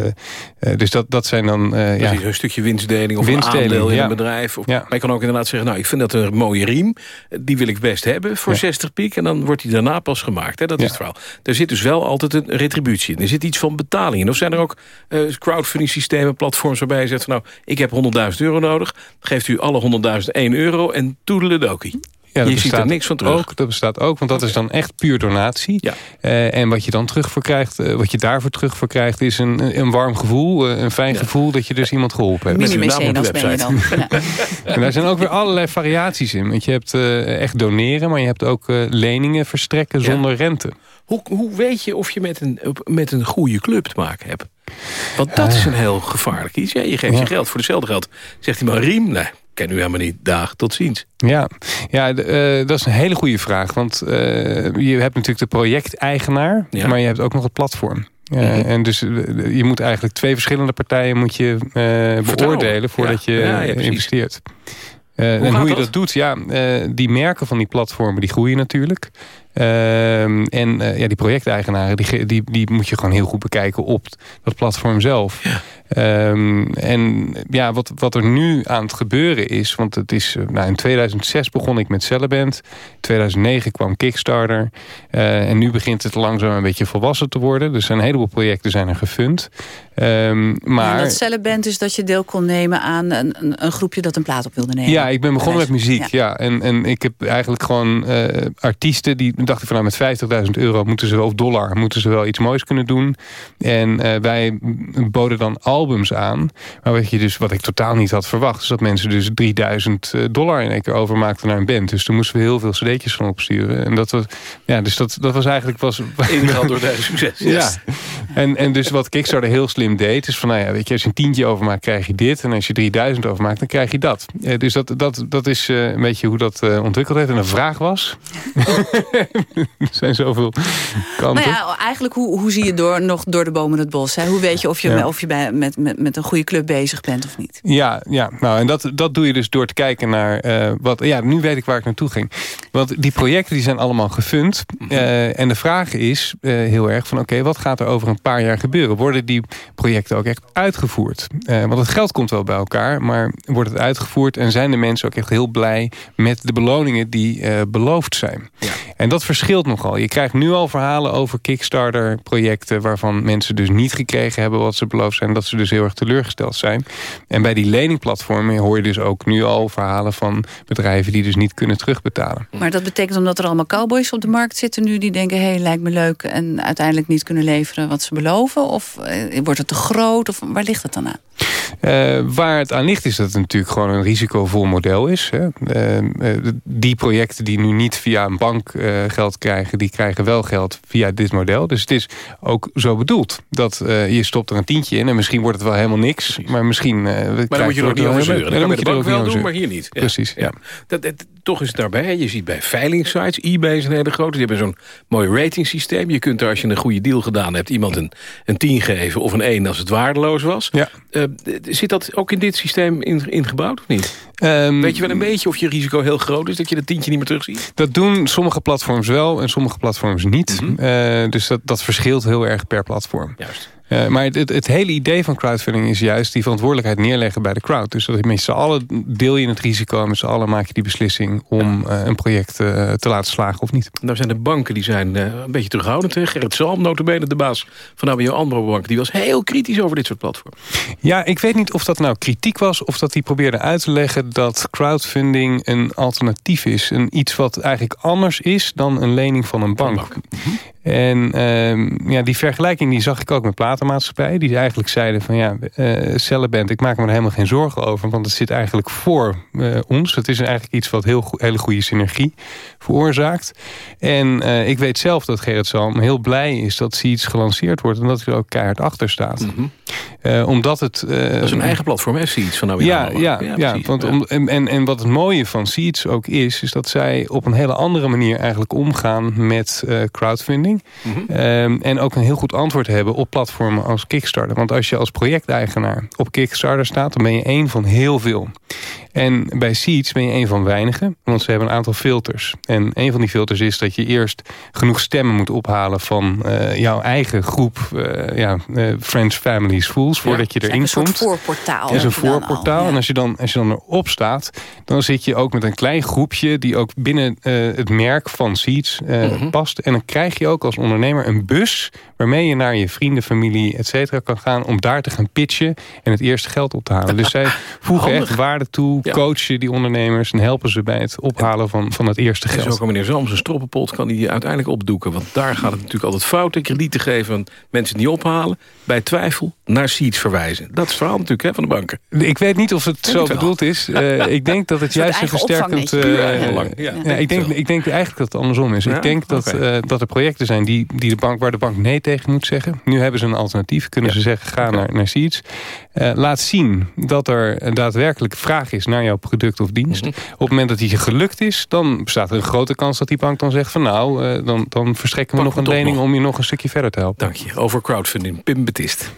dus dat, dat zijn dan... ja, een stukje winstdeling of winstdeling, een aandeel in ja. een bedrijf. Of, ja. Maar je kan ook inderdaad zeggen, nou ik vind dat een mooie riem. Die wil ik best hebben voor ja. 60 piek. En dan wordt die daarna pas gemaakt. Hè? Dat is het verhaal. Er zit dus wel altijd een retributie in. Er zit iets van betaling in. Of zijn er ook crowdfunding systemen, platforms waarbij je zegt... Van, nou, ik heb 100.000 euro nodig, geeft u alle 100.000 1 euro en toedeledokie. Ja, je ziet er niks van terug. Ook, dat bestaat ook, want dat is dan echt puur donatie. Ja. Uh, en wat je dan terug voor krijgt, uh, wat je daarvoor terug voor krijgt... is een, een warm gevoel, uh, een fijn ja. gevoel dat je dus iemand geholpen hebt. Met uw naam op de website. Ja. [laughs] en daar zijn ook weer allerlei variaties in. Want je hebt echt doneren, maar je hebt ook leningen verstrekken zonder rente. Hoe, hoe weet je of je met een, met een goede club te maken hebt? Want dat is een heel gevaarlijk iets. Ja, je geeft je geld voor dezelfde geld. Zegt hij maar riem? Nee, ken u helemaal niet. Dag, tot ziens. Ja, ja uh, dat is een hele goede vraag. Want uh, je hebt natuurlijk de projecteigenaar, ja. maar je hebt ook nog het platform. Uh, mm -hmm. En dus je moet eigenlijk twee verschillende partijen moet je beoordelen voordat ja. je ja, investeert. Hoe en hoe je dat? dat doet, ja, die merken van die platformen die groeien natuurlijk. Uh, en ja, die projecteigenaren, die, die, die moet je gewoon heel goed bekijken op dat platform zelf. Ja. Um, en ja, wat, wat er nu aan het gebeuren is... want het is, nou, in 2006 begon ik met Celleband. In 2009 kwam Kickstarter. Uh, en nu begint het langzaam een beetje volwassen te worden. Dus een heleboel projecten zijn er gefund. Um, maar... En dat Celleband is dat je deel kon nemen aan een, een, een, groepje dat een plaat op wilde nemen. Ja, ik ben begonnen met muziek. Ja. ja. En, en ik heb eigenlijk gewoon uh, artiesten die dachten van... nou, met 50.000 euro moeten ze wel, of dollar moeten ze wel iets moois kunnen doen. En uh, wij boden dan al albums aan. Maar wat, je dus, wat ik totaal niet had verwacht... is dat mensen dus 3000 dollar in één keer overmaakten naar een band. Dus toen moesten we heel veel cd'tjes van opsturen. En dat was, ja, dus dat, dat was eigenlijk... Was, Ingehaald door deze succes. [laughs] Ja. En, en dus wat Kickstarter heel slim deed... is van, nou ja, weet je, als je een tientje overmaakt, krijg je dit. En als je 3000 overmaakt, dan krijg je dat. dus dat, dat, dat is uh, een beetje hoe dat uh, ontwikkeld heeft. En een vraag was... [laughs] er zijn zoveel kanten. Nou ja, eigenlijk, hoe, hoe zie je door, nog door de bomen het bos? Hè? Hoe weet je of je, ja. of je bij, met, met, met een goede club bezig bent of niet? Ja, ja nou, en dat, dat doe je dus door te kijken naar... Wat, ja, nu weet ik waar ik naartoe ging. Want die projecten die zijn allemaal gefund. Uh, en de vraag is heel erg van... oké, okay, wat gaat er over een paar jaar gebeuren? Worden die projecten ook echt uitgevoerd? want het geld komt wel bij elkaar, maar wordt het uitgevoerd... en zijn de mensen ook echt heel blij met de beloningen die beloofd zijn? Ja. En dat verschilt nogal. Je krijgt nu al verhalen over Kickstarter-projecten... waarvan mensen dus niet gekregen hebben wat ze beloofd zijn... dat ze dus heel erg teleurgesteld zijn. En bij die leningplatformen hoor je dus ook nu al verhalen van bedrijven... die dus niet kunnen terugbetalen. Maar dat betekent omdat er allemaal cowboys op de markt zitten nu... die denken, hé, hey, lijkt me leuk... en uiteindelijk niet kunnen leveren wat ze beloven? Of eh, wordt het te groot? Of waar ligt het dan aan? Uh, waar het aan ligt is dat het natuurlijk gewoon een risicovol model is. Hè. Uh, die projecten die nu niet via een bank uh, geld krijgen... die krijgen wel geld via dit model. Dus het is ook zo bedoeld dat je stopt er een tientje in... en misschien wordt het wel helemaal niks, Precies. maar misschien... maar dan moet je er ook niet over zeuren. Dan, dan moet je er ook wel doen, maar hier niet. Ja. Precies, ja. Dat, dat, toch is het daarbij. Je ziet bij veilingsites, eBay is een hele grote. Die hebben zo'n mooi ratingsysteem. Je kunt er als je een goede deal gedaan hebt... iemand een, een 10 geven of een 1 als het waardeloos was. Ja. Uh, zit dat ook in dit systeem ingebouwd of niet? Um, Weet je wel een beetje of je risico heel groot is... dat je dat tientje niet meer terugziet? Dat doen sommige platforms wel en sommige platforms niet. Mm -hmm. uh, dus dat, dat verschilt heel erg per platform. Juist. Uh, maar het, het, het, hele idee van crowdfunding is juist die verantwoordelijkheid neerleggen bij de crowd. Dus dat met z'n allen deel je het risico en met z'n allen maak je die beslissing om uh, een project uh, te laten slagen of niet. Nou zijn de banken die zijn een beetje terughoudend. Hè? Gerrit Salm, notabene de baas van ABN AMRO Bank, die was heel kritisch over dit soort platforms. Ja, ik weet niet of dat nou kritiek was of dat hij probeerde uit te leggen dat crowdfunding een alternatief is. Een iets wat eigenlijk anders is dan een lening van een bank. Van bank. En uh, ja, die vergelijking die zag ik ook met platenmaatschappij. Die eigenlijk zeiden van ja, uh, Celeband, ik maak me er helemaal geen zorgen over. Want het zit eigenlijk voor uh, ons. Het is eigenlijk iets wat heel hele goede synergie veroorzaakt. En uh, ik weet zelf dat Gerrit Salm heel blij is dat iets gelanceerd wordt. En dat hij er ook keihard achter staat. Mm -hmm. omdat het... dat is een eigen platform, hè, Seeds van nou ja, ja, ja, ja, want Om, en, en, en wat het mooie van Seeds ook is... is dat zij op een hele andere manier eigenlijk omgaan met crowdfunding. Mm -hmm. um, en ook een heel goed antwoord hebben op platformen als Kickstarter. Want als je als projecteigenaar op Kickstarter staat... dan ben je één van heel veel. En bij Seeds ben je een van weinigen, want ze hebben een aantal filters. En een van die filters is dat je eerst genoeg stemmen moet ophalen... van uh, jouw eigen groep uh, ja, uh, Friends, Families, Fools, voordat je erin komt. Een soort voorportaal. is een voorportaal. Ja. En als je, dan, als je dan erop staat, dan zit je ook met een klein groepje... die ook binnen het merk van Seeds mm -hmm. past. En dan krijg je ook als ondernemer een bus... waarmee je naar je vrienden, familie, et cetera kan gaan... om daar te gaan pitchen en het eerste geld op te halen. Dus zij [laughs] voegen echt waarde toe ja. coachen die ondernemers en helpen ze bij het ophalen van, van het eerste geld. En zo kan meneer Zalm zijn stroppenpot kan hij uiteindelijk opdoeken. Want daar gaat het natuurlijk altijd fout. Kredieten geven aan mensen die ophalen. Bij twijfel naar Seeds verwijzen. Dat is het verhaal natuurlijk hè, van de banken. Ik weet niet of het zo bedoeld is. Uh, [laughs] ik denk dat het juist een versterkend... Uh, ja. Ja. ja. ik, denk, ik denk eigenlijk dat het andersom is. Ik denk dat, uh, dat er projecten zijn die, die de bank, waar de bank nee tegen moet zeggen. Nu hebben ze een alternatief. Kunnen ze zeggen, ga okay. naar, naar Seeds. laat zien dat er daadwerkelijk vraag is naar jouw product of dienst. Mm -hmm. Op het moment dat die gelukt is, dan bestaat er een grote kans dat die bank dan zegt van nou, uh, dan, dan verstrekken we Pak nog een lening nog. om je nog een stukje verder te helpen. Dank je. Over crowdfunding, Pim Betist.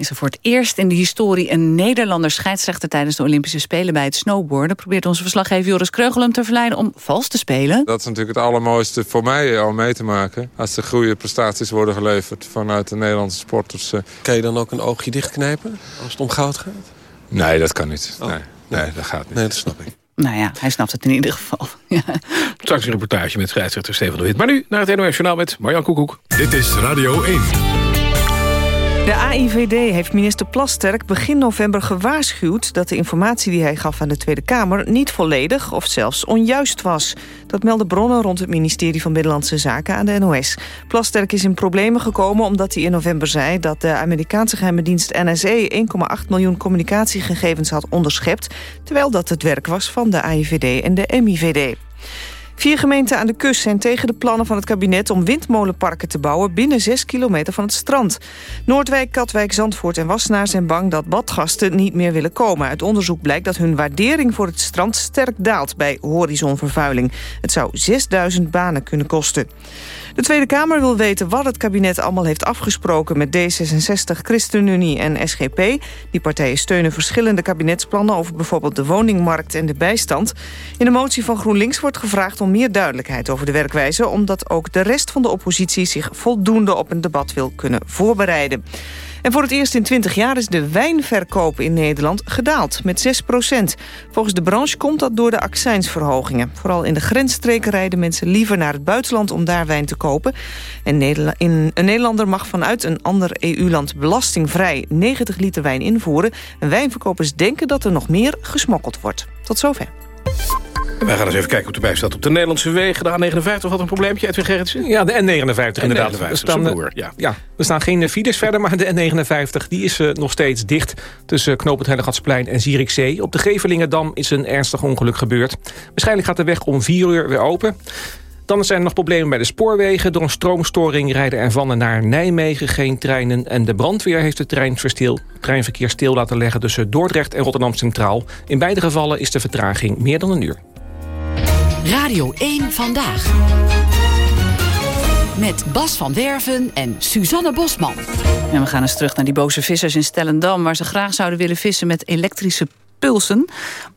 Is er voor het eerst in de historie een Nederlander scheidsrechter tijdens de Olympische Spelen bij het snowboarden. Probeert onze verslaggever Joris Kreugel hem te verleiden om vals te spelen. Dat is natuurlijk het allermooiste voor mij al mee te maken. Als er goede prestaties worden geleverd vanuit de Nederlandse sporters. Kan je dan ook een oogje dichtknijpen als het om goud gaat? Nee, dat kan niet. Oh. Nee. Nee, dat gaat niet. Nee, dat snap ik. Nou ja, hij snapt het in ieder geval. [laughs] Ja. Straks een reportage met scheidsrechter Steven de Wit. Maar nu naar het NOS Journaal met Marjan Koekoek. Dit is Radio 1. De AIVD heeft minister Plasterk begin november gewaarschuwd... dat de informatie die hij gaf aan de Tweede Kamer... niet volledig of zelfs onjuist was. Dat melden bronnen rond het ministerie van Binnenlandse Zaken aan de NOS. Plasterk is in problemen gekomen omdat hij in november zei... dat de Amerikaanse geheime dienst NSE 1,8 miljoen communicatiegegevens had onderschept... terwijl dat het werk was van de AIVD en de MIVD. Vier gemeenten aan de kust zijn tegen de plannen van het kabinet... om windmolenparken te bouwen binnen 6 kilometer van het strand. Noordwijk, Katwijk, Zandvoort en Wassenaar zijn bang dat badgasten niet meer willen komen. Uit onderzoek blijkt dat hun waardering voor het strand sterk daalt bij horizonvervuiling. Het zou 6000 banen kunnen kosten. De Tweede Kamer wil weten wat het kabinet allemaal heeft afgesproken... met D66, ChristenUnie en SGP. Die partijen steunen verschillende kabinetsplannen... over bijvoorbeeld de woningmarkt en de bijstand. In de motie van GroenLinks wordt gevraagd om meer duidelijkheid over de werkwijze... omdat ook de rest van de oppositie zich voldoende op een debat wil kunnen voorbereiden. En voor het eerst in 20 jaar is de wijnverkoop in Nederland gedaald met 6 procent. Volgens de branche komt dat door de accijnsverhogingen. Vooral in de grensstreken rijden mensen liever naar het buitenland om daar wijn te kopen. En een Nederlander mag vanuit een ander EU-land belastingvrij 90 liter wijn invoeren. En wijnverkopers denken dat er nog meer gesmokkeld wordt. Tot zover. Wij gaan eens even kijken hoe het erbij staat op de Nederlandse wegen. De A59 had een probleempje, Edwin Gerritsen? Ja, de N59 inderdaad. N59, er, staan, ja. Ja, er staan geen files verder, maar de N59 die is uh, nog steeds dicht... tussen Knopend Hellegatsplein en Zierikzee. Op de Gevelingerdam is een ernstig ongeluk gebeurd. Waarschijnlijk gaat de weg om 4 uur weer open. Dan zijn er nog problemen bij de spoorwegen. Door een stroomstoring rijden er van en naar Nijmegen geen treinen. En de brandweer heeft het treinverkeer stil laten leggen... tussen Dordrecht en Rotterdam Centraal. In beide gevallen is de vertraging meer dan een uur. Radio 1 Vandaag. Met Bas van Werven en Suzanne Bosman. En we gaan eens terug naar die boze vissers in Stellendam... waar ze graag zouden willen vissen met elektrische pulsen.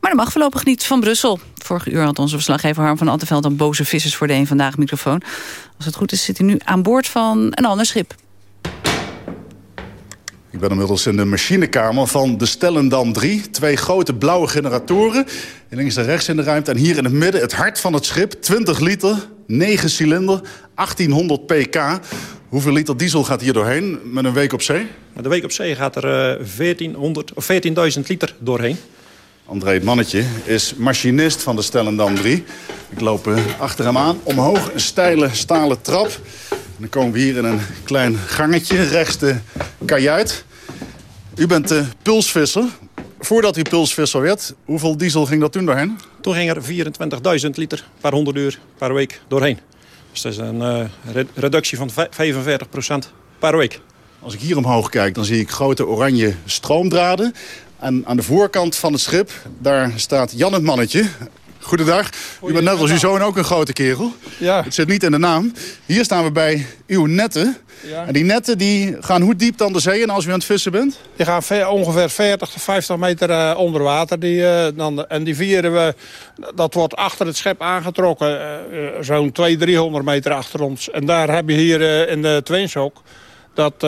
Maar dat mag voorlopig niet van Brussel. Vorige uur had onze verslaggever Harm van Attenveld... een boze vissers voor de een Vandaag microfoon. Als het goed is zit hij nu aan boord van een ander schip. Ik ben inmiddels in de machinekamer van de Stellendam 3. Twee grote blauwe generatoren. Links en rechts in de ruimte. En hier in het midden het hart van het schip. 20 liter, 9 cilinder, 1800 pk. Hoeveel liter diesel gaat hier doorheen met een week op zee? De week op zee gaat er uh, 1400, of 14.000 liter doorheen. André het Mannetje is machinist van de Stellendam 3. Ik loop uh, achter hem aan. Omhoog een steile stalen trap. En dan komen we hier in een klein gangetje, rechts de kajuit. U bent de pulsvisser. Voordat u pulsvisser werd, hoeveel diesel ging dat toen doorheen? Toen ging er 24.000 liter per 100 uur per week doorheen. Dus dat is een uh, reductie van 45% per week. Als ik hier omhoog kijk, dan zie ik grote oranje stroomdraden. En aan de voorkant van het schip, daar staat Jan het mannetje. Goedendag. U bent net als uw zoon ook een grote kerel. Ja. Het zit niet in de naam. Hier staan we bij uw netten. Ja. En die netten die gaan hoe diep dan de zee in als u aan het vissen bent? Die gaan ve- ongeveer 40 tot 50 meter uh, onder water. Die, uh, dan, en die vieren we, dat wordt achter het schip aangetrokken. Uh, Zo'n 200, 300 meter achter ons. En daar heb je hier in de Twinshoek dat,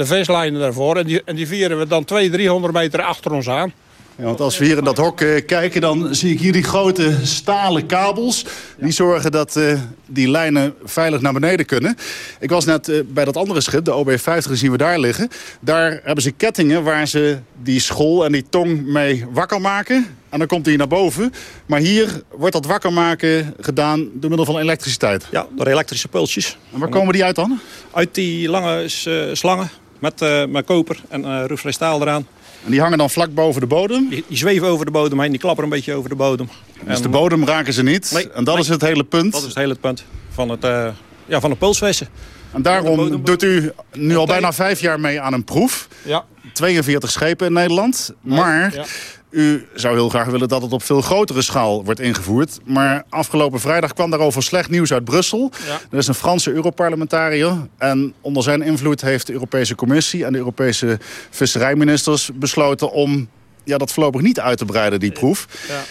de vislijnen daarvoor. En die, en die vieren we dan 200, 300 meter achter ons aan. Ja, want als we hier in dat hok uh, kijken, dan zie ik hier die grote stalen kabels. Die zorgen dat uh, die lijnen veilig naar beneden kunnen. Ik was net uh, bij dat andere schip, de OB50, zien we daar liggen. Daar hebben ze kettingen waar ze die school en die tong mee wakker maken. En dan komt hij naar boven. Maar hier wordt dat wakker maken gedaan door middel van elektriciteit. Ja, door elektrische pulsjes. En waar komen die uit dan? Uit die lange slangen met, met koper en uh, roestvrij staal eraan. En die hangen dan vlak boven de bodem? Die, die, zweven over de bodem heen, die klappen een beetje over de bodem. Dus en, de bodem raken ze niet? Nee, en dat nee, is het hele punt? Dat is het hele punt van het, uh, ja, van het pulsvissen. En daarom doet u nu al bijna vijf jaar mee aan een proef. Ja. 42 schepen in Nederland. Maar ja. U zou heel graag willen dat het op veel grotere schaal wordt ingevoerd. Maar afgelopen vrijdag kwam daarover slecht nieuws uit Brussel. Ja. Er is een Franse Europarlementariër. En onder zijn invloed heeft de Europese Commissie en de Europese visserijministers besloten om ja, dat voorlopig niet uit te breiden, die proef. Ja.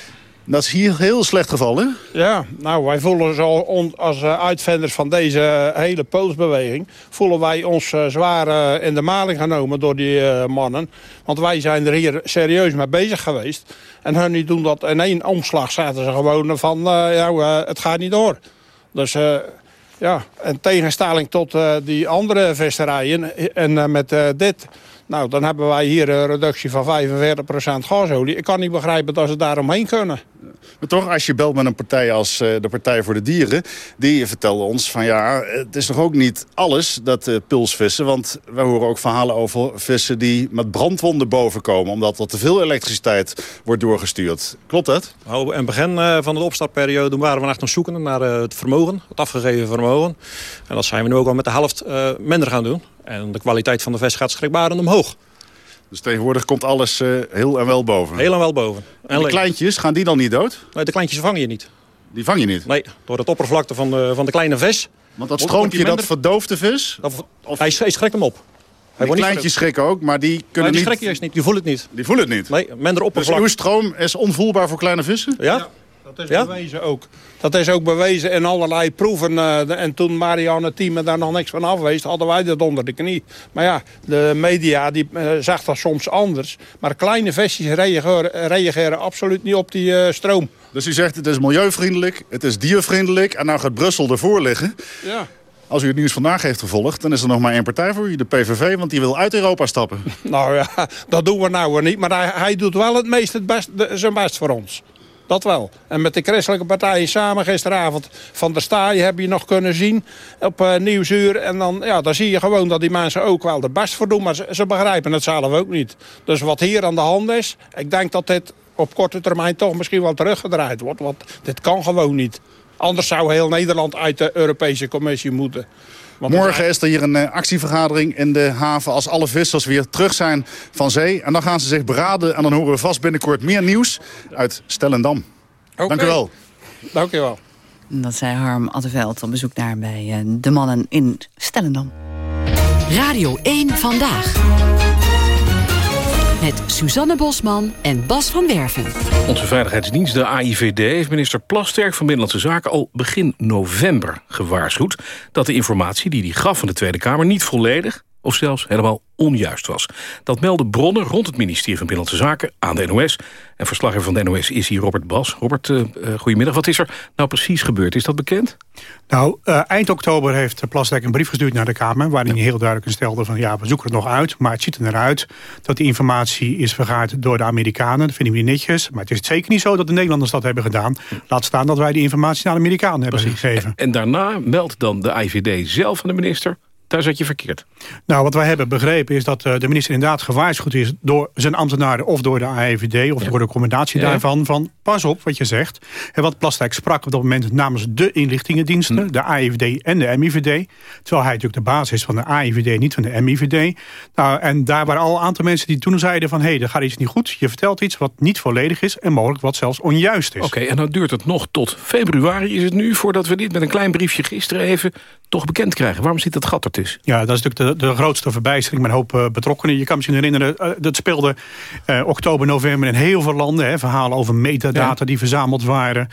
Dat is hier heel slecht gevallen. Ja, nou, wij voelen zo on, als uh, uitvinders van deze hele polsbeweging... voelen wij ons uh, zwaar in de maling genomen door die mannen. Want wij zijn er hier serieus mee bezig geweest. En hun die doen dat in één omslag zaten ze gewoon van... ja, het gaat niet door. Dus ja, in tegenstelling tot die andere visserijen en met dit... Nou, dan hebben wij hier een reductie van 45% gasolie. Ik kan niet begrijpen dat ze daar omheen kunnen. Maar toch, als je belt met een partij als uh, de Partij voor de Dieren... die vertelde ons van ja, het is toch ook niet alles dat uh, pulsvissen... want we horen ook verhalen over vissen die met brandwonden bovenkomen... omdat er te veel elektriciteit wordt doorgestuurd. Klopt dat? Nou, in het begin uh, van de opstartperiode waren we echt aan het zoeken naar het vermogen. Het afgegeven vermogen. En dat zijn we nu ook al met de helft minder gaan doen. En de kwaliteit van de vis gaat schrikbarend omhoog. Dus tegenwoordig komt alles uh, heel en wel boven? Heel en wel boven. En, en de kleintjes, gaan die dan niet dood? Nee, de kleintjes vang je niet. Die vang je niet? Nee, door het oppervlakte van de, van de kleine vis. Want dat stroompje, dat verdooft de vis? Of, of... Hij, hij schrikt hem op. Hij die kleintjes schrikken ook, maar die kunnen nee, die niet... schrikken juist niet, die voelen het niet. Die voelen het niet? Nee, minder oppervlak. Dus uw stroom is onvoelbaar voor kleine vissen? Ja. ja. Dat is ja? bewezen ook. Dat is ook bewezen in allerlei proeven. Uh, en toen Marianne Thieme daar nog niks van af wees, hadden wij dat onder de knie. Maar ja, de media die, uh, zag dat soms anders. Maar kleine visjes reageren, reageren absoluut niet op die uh, stroom. Dus u zegt het is milieuvriendelijk, het is diervriendelijk... en nou gaat Brussel ervoor liggen. Ja. Als u het nieuws vandaag heeft gevolgd, dan is er nog maar één partij voor u, de PVV, want die wil uit Europa stappen. [laughs] Nou ja, dat doen we nou weer niet, maar hij, hij doet wel het meest het best, de, zijn best voor ons. Dat wel. En met de christelijke partijen samen gisteravond van der Staaij heb je nog kunnen zien op uh, Nieuwsuur. En dan, ja, dan zie je gewoon dat die mensen ook wel de best voor doen. Maar ze, ze begrijpen het zelf ook niet. Dus wat hier aan de hand is, ik denk dat dit op korte termijn toch misschien wel teruggedraaid wordt. Want dit kan gewoon niet. Anders zou heel Nederland uit de Europese Commissie moeten. Want Morgen is er hier een uh, actievergadering in de haven als alle vissers weer terug zijn van zee. En dan gaan ze zich beraden en dan horen we vast binnenkort meer nieuws uit Stellendam. Okay. Dank u wel. Dank u wel. Dat zei Harm Atteveld op bezoek daar bij uh, de mannen in Stellendam. Radio 1 Vandaag. Met Suzanne Bosman en Bas van Werven. Onze veiligheidsdienst, de AIVD, heeft minister Plasterk van Binnenlandse Zaken al begin november gewaarschuwd dat de informatie die hij gaf van de Tweede Kamer niet volledig of zelfs helemaal onjuist was. Dat melden bronnen rond het ministerie van Binnenlandse Zaken aan de NOS. En verslaggever van de NOS is hier Robert Bas. Robert, uh, goedemiddag. Wat is er nou precies gebeurd? Is dat bekend? Nou, uh, eind oktober heeft Plasdek een brief gestuurd naar de Kamer... waarin hij heel duidelijk stelde van ja, we zoeken het nog uit... maar het ziet er naar uit dat die informatie is vergaard door de Amerikanen. Dat vinden we niet netjes. Maar het is zeker niet zo dat de Nederlanders dat hebben gedaan. Laat staan dat wij die informatie naar de Amerikanen hebben gegeven. En, en daarna meldt dan de IVD zelf van de minister daar zat je verkeerd. Nou, wat wij hebben begrepen is dat eh, de minister inderdaad gewaarschuwd is... door zijn ambtenaren of door de AIVD of door de commendatie daarvan... van pas op wat je zegt. En wat Plasterk sprak op dat moment namens de inlichtingendiensten... Hm. de AIVD en de MIVD. Terwijl hij natuurlijk de basis is van de AIVD, niet van de MIVD. Nou, en daar waren al een aantal mensen die toen zeiden van... hé, hey, er gaat iets niet goed. Je vertelt iets wat niet volledig is... en mogelijk wat zelfs onjuist is. Oké, en dan duurt het nog tot februari is het nu... voordat we dit met een klein briefje gisteren even toch bekend krijgen. Waarom zit dat gat er dus? Ja, dat is natuurlijk de, de grootste verbijstering met een hoop uh, betrokkenen. Je kan misschien herinneren, uh, dat speelde uh, oktober, november in heel veel landen. Hè, verhalen over metadata die verzameld waren.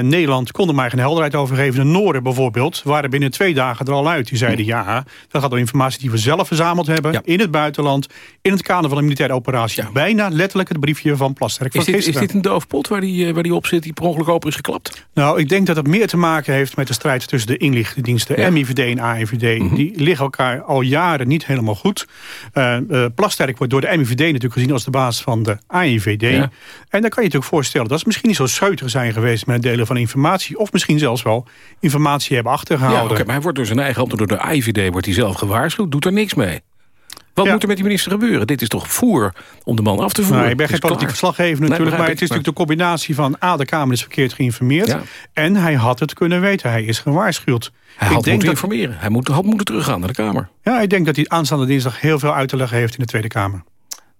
Nederland kon er maar geen helderheid over geven. De Noorden bijvoorbeeld waren binnen twee dagen er al uit. Die zeiden ja, dat gaat om informatie die we zelf verzameld hebben... in het buitenland, in het kader van een militaire operatie. Bijna letterlijk het briefje van Plasterk is dit, is dit een doofpot waar die, waar die op zit, die per ongeluk open is geklapt? Nou, ik denk dat het meer te maken heeft met de strijd tussen de inlichtingendiensten... MIVD en AIVD. Mm -hmm. Die liggen elkaar al jaren niet helemaal goed. Uh, uh, Plasterk wordt door de MIVD natuurlijk gezien als de baas van de AIVD. En dan kan je je natuurlijk voorstellen... dat ze misschien niet zo scheutig zijn geweest met het delen van informatie... of misschien zelfs wel informatie hebben achtergehouden. Ja, okay, maar hij wordt door zijn eigen hand, door de AIVD wordt hij zelf gewaarschuwd. Doet er niks mee. Wat moet er met die minister gebeuren? Dit is toch voer om de man af te voeren? Nou, ik ben geen politiek verslaggever natuurlijk. maar het is natuurlijk de combinatie van... A, de Kamer is verkeerd geïnformeerd. En hij had het kunnen weten. Hij is gewaarschuwd. Hij had moeten informeren. Hij moet, had moeten teruggaan naar de Kamer. Ja, ik denk dat hij aanstaande dinsdag heel veel uit te leggen heeft in de Tweede Kamer.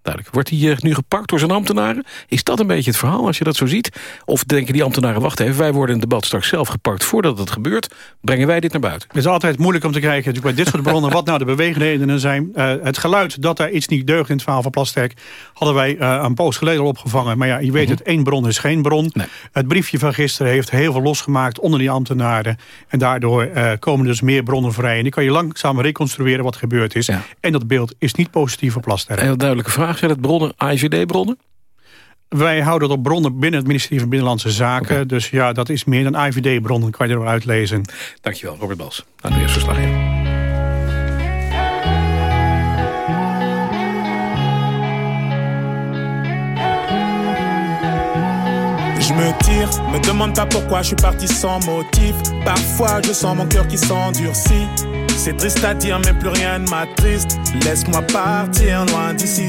Duidelijk. Wordt hij nu gepakt door zijn ambtenaren? Is dat een beetje het verhaal als je dat zo ziet? Of denken die ambtenaren, wacht even, wij worden in het debat straks zelf gepakt... voordat het gebeurt, brengen wij dit naar buiten? Het is altijd moeilijk om te krijgen bij dit soort bronnen... wat nou de beweegredenen zijn. Uh, het geluid dat er iets niet deugt in het verhaal van Plasterk... hadden wij uh, een poos geleden al opgevangen. Maar ja, je weet uh het, één bron is geen bron. Nee. Het briefje van gisteren heeft heel veel losgemaakt onder die ambtenaren. En daardoor komen dus meer bronnen vrij. En die kan je langzaam reconstrueren wat gebeurd is. Ja. En dat beeld is niet positief voor Plasterk. Heel duidelijke vraag. Zijn het bronnen, IVD-bronnen? Wij houden het op bronnen binnen het ministerie van Binnenlandse Zaken. Okay. Dus ja, dat is meer dan IVD-bronnen, kan je eruit lezen. Dankjewel, Robert Bals. Nou, nu eerst verslag in. Je me tire, me demande pas pourquoi je suis parti sans motif. Parfois je sens mon cœur qui s'endurcit. C'est triste à dire, mais plus rien ne m'attriste. Laisse-moi partir loin d'ici.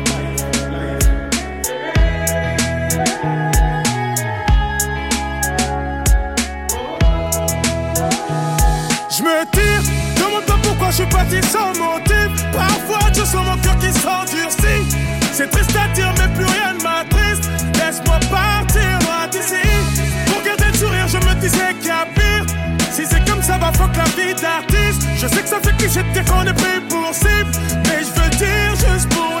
Je me tire, demande pas pourquoi je suis parti sans motif. Parfois je sens mon cœur qui s'endurcit. C'est triste à dire, mais plus rien ne m'attriste. Laisse-moi partir d'ici. Pour garder le sourire, je me disais qu'il y a pire. Si c'est comme ça, va fuck la vie d'artiste. Je sais que ça fait cliché de dire qu'on est pris pour cible. Mais je veux dire juste pour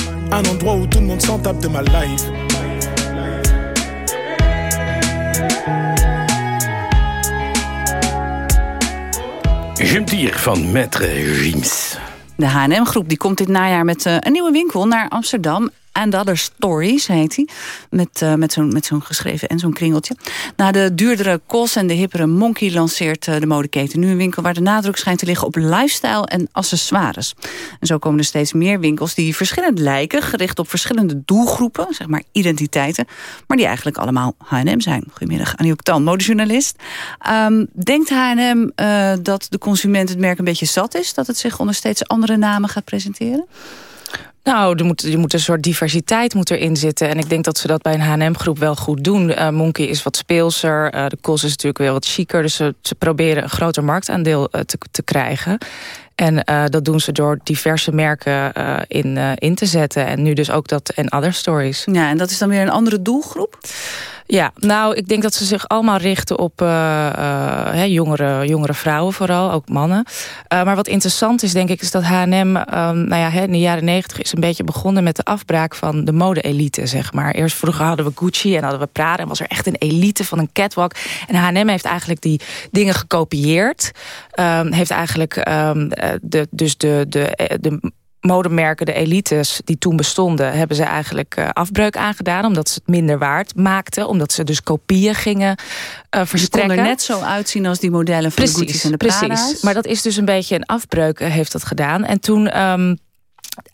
Un endroit où tout le monde s'en tape de ma life. Jumtier van Maître Jeans. De H&M-groep die komt dit najaar met uh, een nieuwe winkel naar Amsterdam. And Other Stories heet hij. Met, uh, met zo'n zo'n geschreven en zo'n kringeltje. Na de duurdere Kos en de hippere Monkey lanceert uh, de modeketen nu een winkel... waar de nadruk schijnt te liggen op lifestyle en accessoires. En zo komen er steeds meer winkels die verschillend lijken... gericht op verschillende doelgroepen, zeg maar identiteiten... maar die eigenlijk allemaal H&M zijn. Goedemiddag, Aniek Tan, modejournalist. Um, denkt H&M dat de consument het merk een beetje zat is? Dat het zich onder steeds andere namen gaat presenteren? Nou, er moet, er moet een soort diversiteit moet erin zitten. En ik denk dat ze dat bij een H&M-groep wel goed doen. Uh, Monkey is wat speelser. Uh, de Kos is natuurlijk weer wat chiquer. Dus ze, ze proberen een groter marktaandeel uh, te, te krijgen. En dat doen ze door diverse merken in, in te zetten. En nu dus ook dat en other stories. Ja, en dat is dan weer een andere doelgroep? Ja, nou, ik denk dat ze zich allemaal richten op uh, jongere, jongere vrouwen vooral, ook mannen. Uh, maar wat interessant is, denk ik, is dat H&M... Um, nou ja, in de jaren negentig is een beetje begonnen met de afbraak van de mode-elite, zeg maar. Eerst vroeger hadden we Gucci en hadden we Prada... en was er echt een elite van een catwalk. En H&M heeft eigenlijk die dingen gekopieerd. Um, heeft eigenlijk um, de, dus de, de, de modemerken, de elites die toen bestonden... hebben ze eigenlijk uh, afbreuk aangedaan... omdat ze het minder waard maakten. Omdat ze dus kopieën gingen uh, verstrekken. Ze kon er net zo uitzien als die modellen van precies, de Gucci's en de Prada's. Precies, maar dat is dus een beetje een afbreuk uh, heeft dat gedaan. En toen... Um,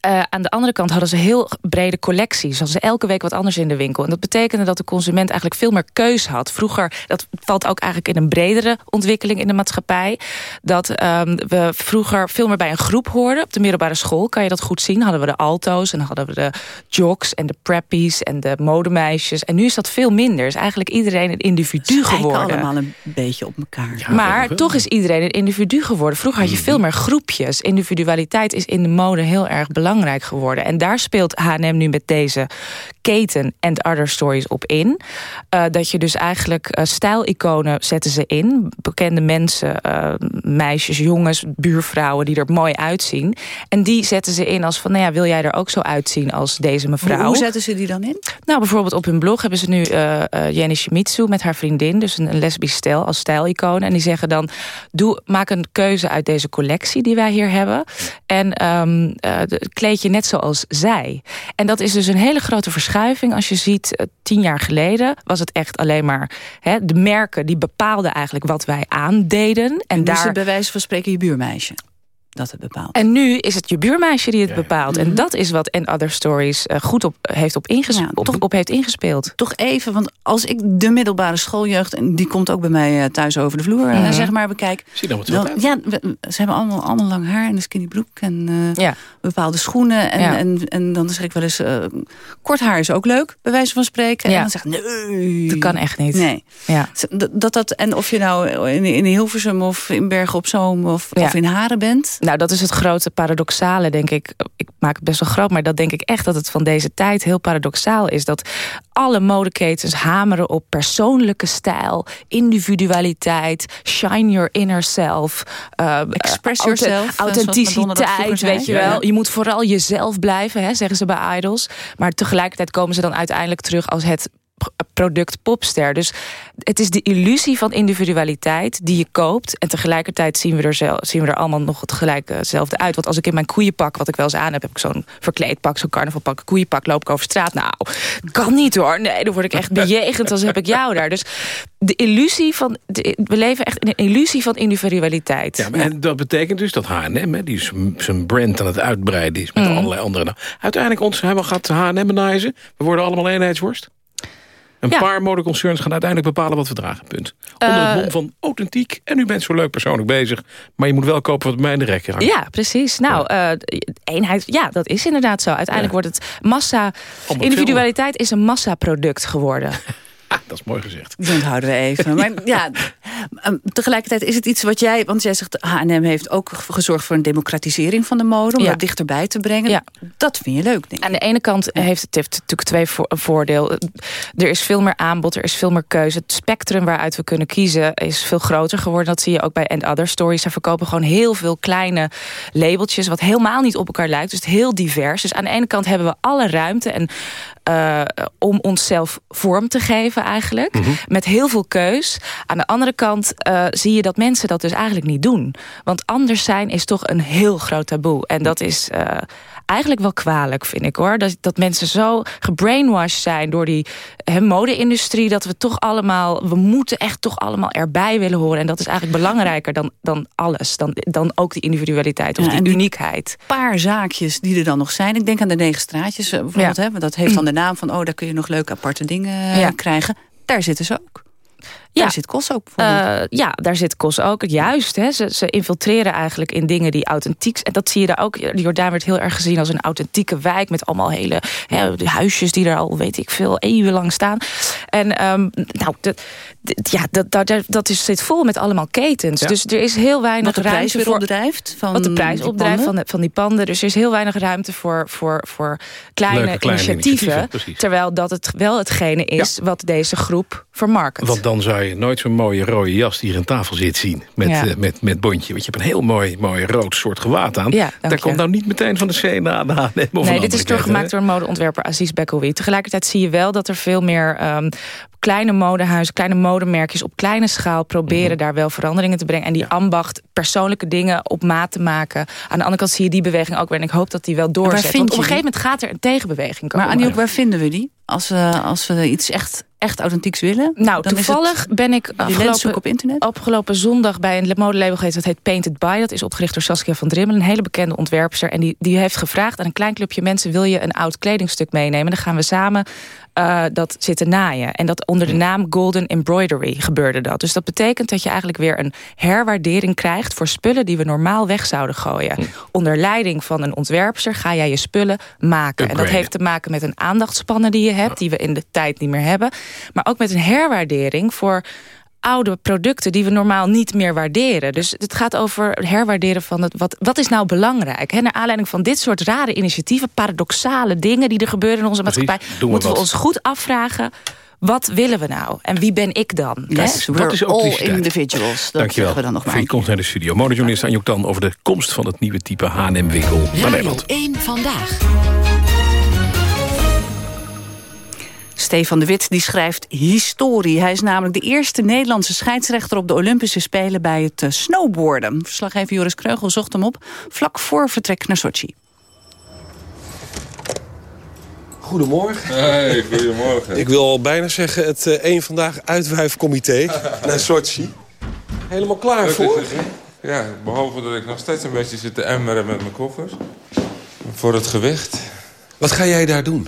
Uh, aan de andere kant hadden ze heel brede collecties. Hadden ze elke week wat anders in de winkel. En dat betekende dat de consument eigenlijk veel meer keus had. Vroeger, dat valt ook eigenlijk in een bredere ontwikkeling in de maatschappij. Dat um, we vroeger veel meer bij een groep hoorden. Op de middelbare school kan je dat goed zien. Hadden we de alto's en dan hadden we de jocks en de preppies en de modemeisjes. En nu is dat veel minder. Is eigenlijk iedereen een individu ze geworden. allemaal een beetje op elkaar. Ja, maar toch is iedereen een individu geworden. Vroeger had je veel meer groepjes. Individualiteit is in de mode heel erg belangrijk geworden. En daar speelt H&M nu met deze keten and other stories op in. Uh, dat je dus eigenlijk uh, stijliconen zetten ze in. Bekende mensen, uh, meisjes, jongens, buurvrouwen die er mooi uitzien. En die zetten ze in als van, nou ja, wil jij er ook zo uitzien als deze mevrouw? Hoe, hoe zetten ze die dan in? Nou, bijvoorbeeld op hun blog hebben ze nu Jenny Shimizu met haar vriendin. Dus een, een lesbisch stijl als stijlicoon. En die zeggen dan, doe, maak een keuze uit deze collectie die wij hier hebben. En um, kleed je net zoals zij. En dat is dus een hele grote verschuiving. Als je ziet, tien jaar geleden was het echt alleen maar... Hè, de merken die bepaalden eigenlijk wat wij aandeden. En, en daar... bij wijze van spreken je buurmeisje dat het bepaalt. En nu is het je buurmeisje die het ja, ja. bepaalt. En dat is wat En Other Stories uh, goed op heeft, op, inges ja, toch, op heeft ingespeeld. Toch even, want als ik de middelbare schooljeugd... en die komt ook bij mij uh, thuis over de vloer, uh, zeg maar, bekijk... Zie dan wat dan, Ja, we, ze hebben allemaal, allemaal lang haar en een skinny broek... en ja. bepaalde schoenen. En, en, en dan zeg ik wel eens... kort haar is ook leuk, bij wijze van spreken. En dan zeg ik, nee... Dat kan echt niet. Nee. Ja. Dat, dat, en of je nou in, in Hilversum of in Bergen op Zoom... of, of in Haren bent... Nou, dat is het grote paradoxale, denk ik. Ik maak het best wel groot, maar dat denk ik echt dat het van deze tijd heel paradoxaal is. Dat alle modeketens hameren op persoonlijke stijl, individualiteit, shine your inner self. Uh, Express yourself. Authenticiteit, weet je wel. Je moet vooral jezelf blijven, hè, zeggen ze bij Idols. Maar tegelijkertijd komen ze dan uiteindelijk terug als het product popster. Dus het is de illusie van individualiteit die je koopt. En tegelijkertijd zien we er, zelf, zien we er allemaal nog het gelijkezelfde uit. Want als ik in mijn koeienpak, wat ik wel eens aan heb... heb ik zo'n verkleedpak, zo'n carnavalpak, koeienpak... loop ik over straat. Nou, kan niet hoor. Nee, dan word ik echt bejegend als heb ik jou daar. Dus de illusie van... De, we leven echt in een illusie van individualiteit. Ja, maar en dat betekent dus dat H&M... die zijn brand aan het uitbreiden is met mm. allerlei andere... Uiteindelijk ons helemaal gaat H&M-nizen. We worden allemaal eenheidsworst. Een ja. paar modeconcerns gaan uiteindelijk bepalen wat we dragen. Punt. Onder uh, het mom van authentiek. En u bent zo leuk persoonlijk bezig. Maar je moet wel kopen wat bij mij in de rekken hangt. Ja, precies. Nou, ja. Uh, eenheid, ja, dat is inderdaad zo. Uiteindelijk ja. wordt het massa... Individualiteit is een massaproduct geworden. [laughs] [laughs] dat is mooi gezegd. Dat onthouden we even. Maar [laughs] ja, tegelijkertijd is het iets wat jij... Want jij zegt, H&M heeft ook gezorgd voor een democratisering van de mode. Om ja. dat dichterbij te brengen. Ja. Dat vind je leuk, denk ik. Aan de ene kant ja. heeft het heeft natuurlijk twee vo voordeel. Er is veel meer aanbod, er is veel meer keuze. Het spectrum waaruit we kunnen kiezen is veel groter geworden. Dat zie je ook bij And Other Stories. Ze verkopen gewoon heel veel kleine labeltjes... wat helemaal niet op elkaar lijkt. Dus het heel divers. Dus aan de ene kant hebben we alle ruimte... En, uh, om onszelf vorm te geven eigenlijk. Mm -hmm. Met heel veel keus. Aan de andere kant uh, zie je dat mensen dat dus eigenlijk niet doen. Want anders zijn is toch een heel groot taboe. En dat is uh, eigenlijk wel kwalijk, vind ik hoor. Dat, dat mensen zo gebrainwashed zijn door die mode-industrie... dat we toch allemaal, we moeten echt toch allemaal erbij willen horen. En dat is eigenlijk belangrijker dan, dan alles. Dan, dan ook die individualiteit of Ja, die, die uniekheid. paar zaakjes die er dan nog zijn. Ik denk aan de negen straatjes eh, bijvoorbeeld. Ja. Hè, want dat heeft dan [clears throat] de naam van... oh, daar kun je nog leuke aparte dingen eh, Ja. krijgen. Daar zitten ze ook. Ja. Daar zit Kos ook bijvoorbeeld. Eh, ja, daar zit Kos ook. Juist, hè. Ze, ze infiltreren eigenlijk in dingen die authentiek zijn. En dat zie je daar ook. De Jordaan werd heel erg gezien als een authentieke wijk... met allemaal hele hè, de huisjes die er al, weet ik veel, eeuwenlang staan. En ehm, nou, dat, dat- ja, dat, dat, dat is, zit vol met allemaal ketens. Ja. Dus er is heel weinig Wat de prijs ruimte weer voor... opdrijft van wat de prijs opdrijft van, de, van die panden. Dus er is heel weinig ruimte voor, voor, voor kleine, Leuke kleine initiatieven. terwijl dat het wel hetgene is wat deze groep vermarkt. Want dan zou je nooit zo'n mooie rode jas die hier aan tafel zit zien. Met, Ja. eh, met, met bondje. Want je hebt een heel mooi, mooi rood soort gewaad aan. Ja, Daar je. komt nou niet meteen van de CNA of een Nee, dit is doorgemaakt door een modeontwerper Aziz Bekoui. Tegelijkertijd zie je wel dat er veel meer ehm, kleine modehuizen, kleine modemerkjes op kleine schaal proberen Mhm. daar wel veranderingen te brengen. En die ambacht persoonlijke dingen op maat te maken. Aan de andere kant zie je die beweging ook weer. En ik hoop dat die wel doorzet. vind Want op je een gegeven moment gaat er een tegenbeweging komen. Maar Annie, ook waar vinden we die? Als we, als we iets echt, echt authentieks willen? Nou, dan toevallig het ben ik afgelopen, op internet? afgelopen zondag bij een modelabel geweest. Dat heet Painted By. Dat is opgericht door Saskia van Drimmelen. Een hele bekende ontwerpster. En die, die heeft gevraagd aan een klein clubje mensen... wil je een oud kledingstuk meenemen? Dan gaan we samen eh, dat zitten naaien. En dat onder de naam Golden Embroidery gebeurde dat. Dus dat betekent dat je eigenlijk weer een herwaardering krijgt... voor spullen die we normaal weg zouden gooien. Onder leiding van een ontwerpster ga jij je spullen maken. En dat heeft te maken met een aandachtspannen die je hebt... die we in de tijd niet meer hebben. Maar ook met een herwaardering voor oude producten die we normaal niet meer waarderen. Dus het gaat over het herwaarderen van het, wat, wat is nou belangrijk. Hè? Naar aanleiding van dit soort rare initiatieven, paradoxale dingen die er gebeuren in onze Precies, maatschappij, we moeten we wat. ons goed afvragen. Wat willen we nou? En wie ben ik dan? Yes, we're is ook all individuals. Dat Dankjewel zeggen we dan nog voor maar. je komst naar de studio. Modejournalist Anjoek Dan over de komst van het nieuwe type H&M-winkel naar Radio Nederland. 1 Vandaag. Stefan de Wit die schrijft historie. Hij is namelijk de eerste Nederlandse scheidsrechter op de Olympische Spelen bij het eh, snowboarden. Verslaggever Joris Kreugel zocht hem op vlak voor vertrek naar Sochi. Goedemorgen. Hey, goedemorgen. Ik wil al bijna zeggen het eh één vandaag uitwuifcomité naar Sochi. Helemaal klaar voor? Ja, behalve dat ik nog steeds een beetje zit te emmeren met mijn koffers. Voor het gewicht. Wat ga jij daar doen?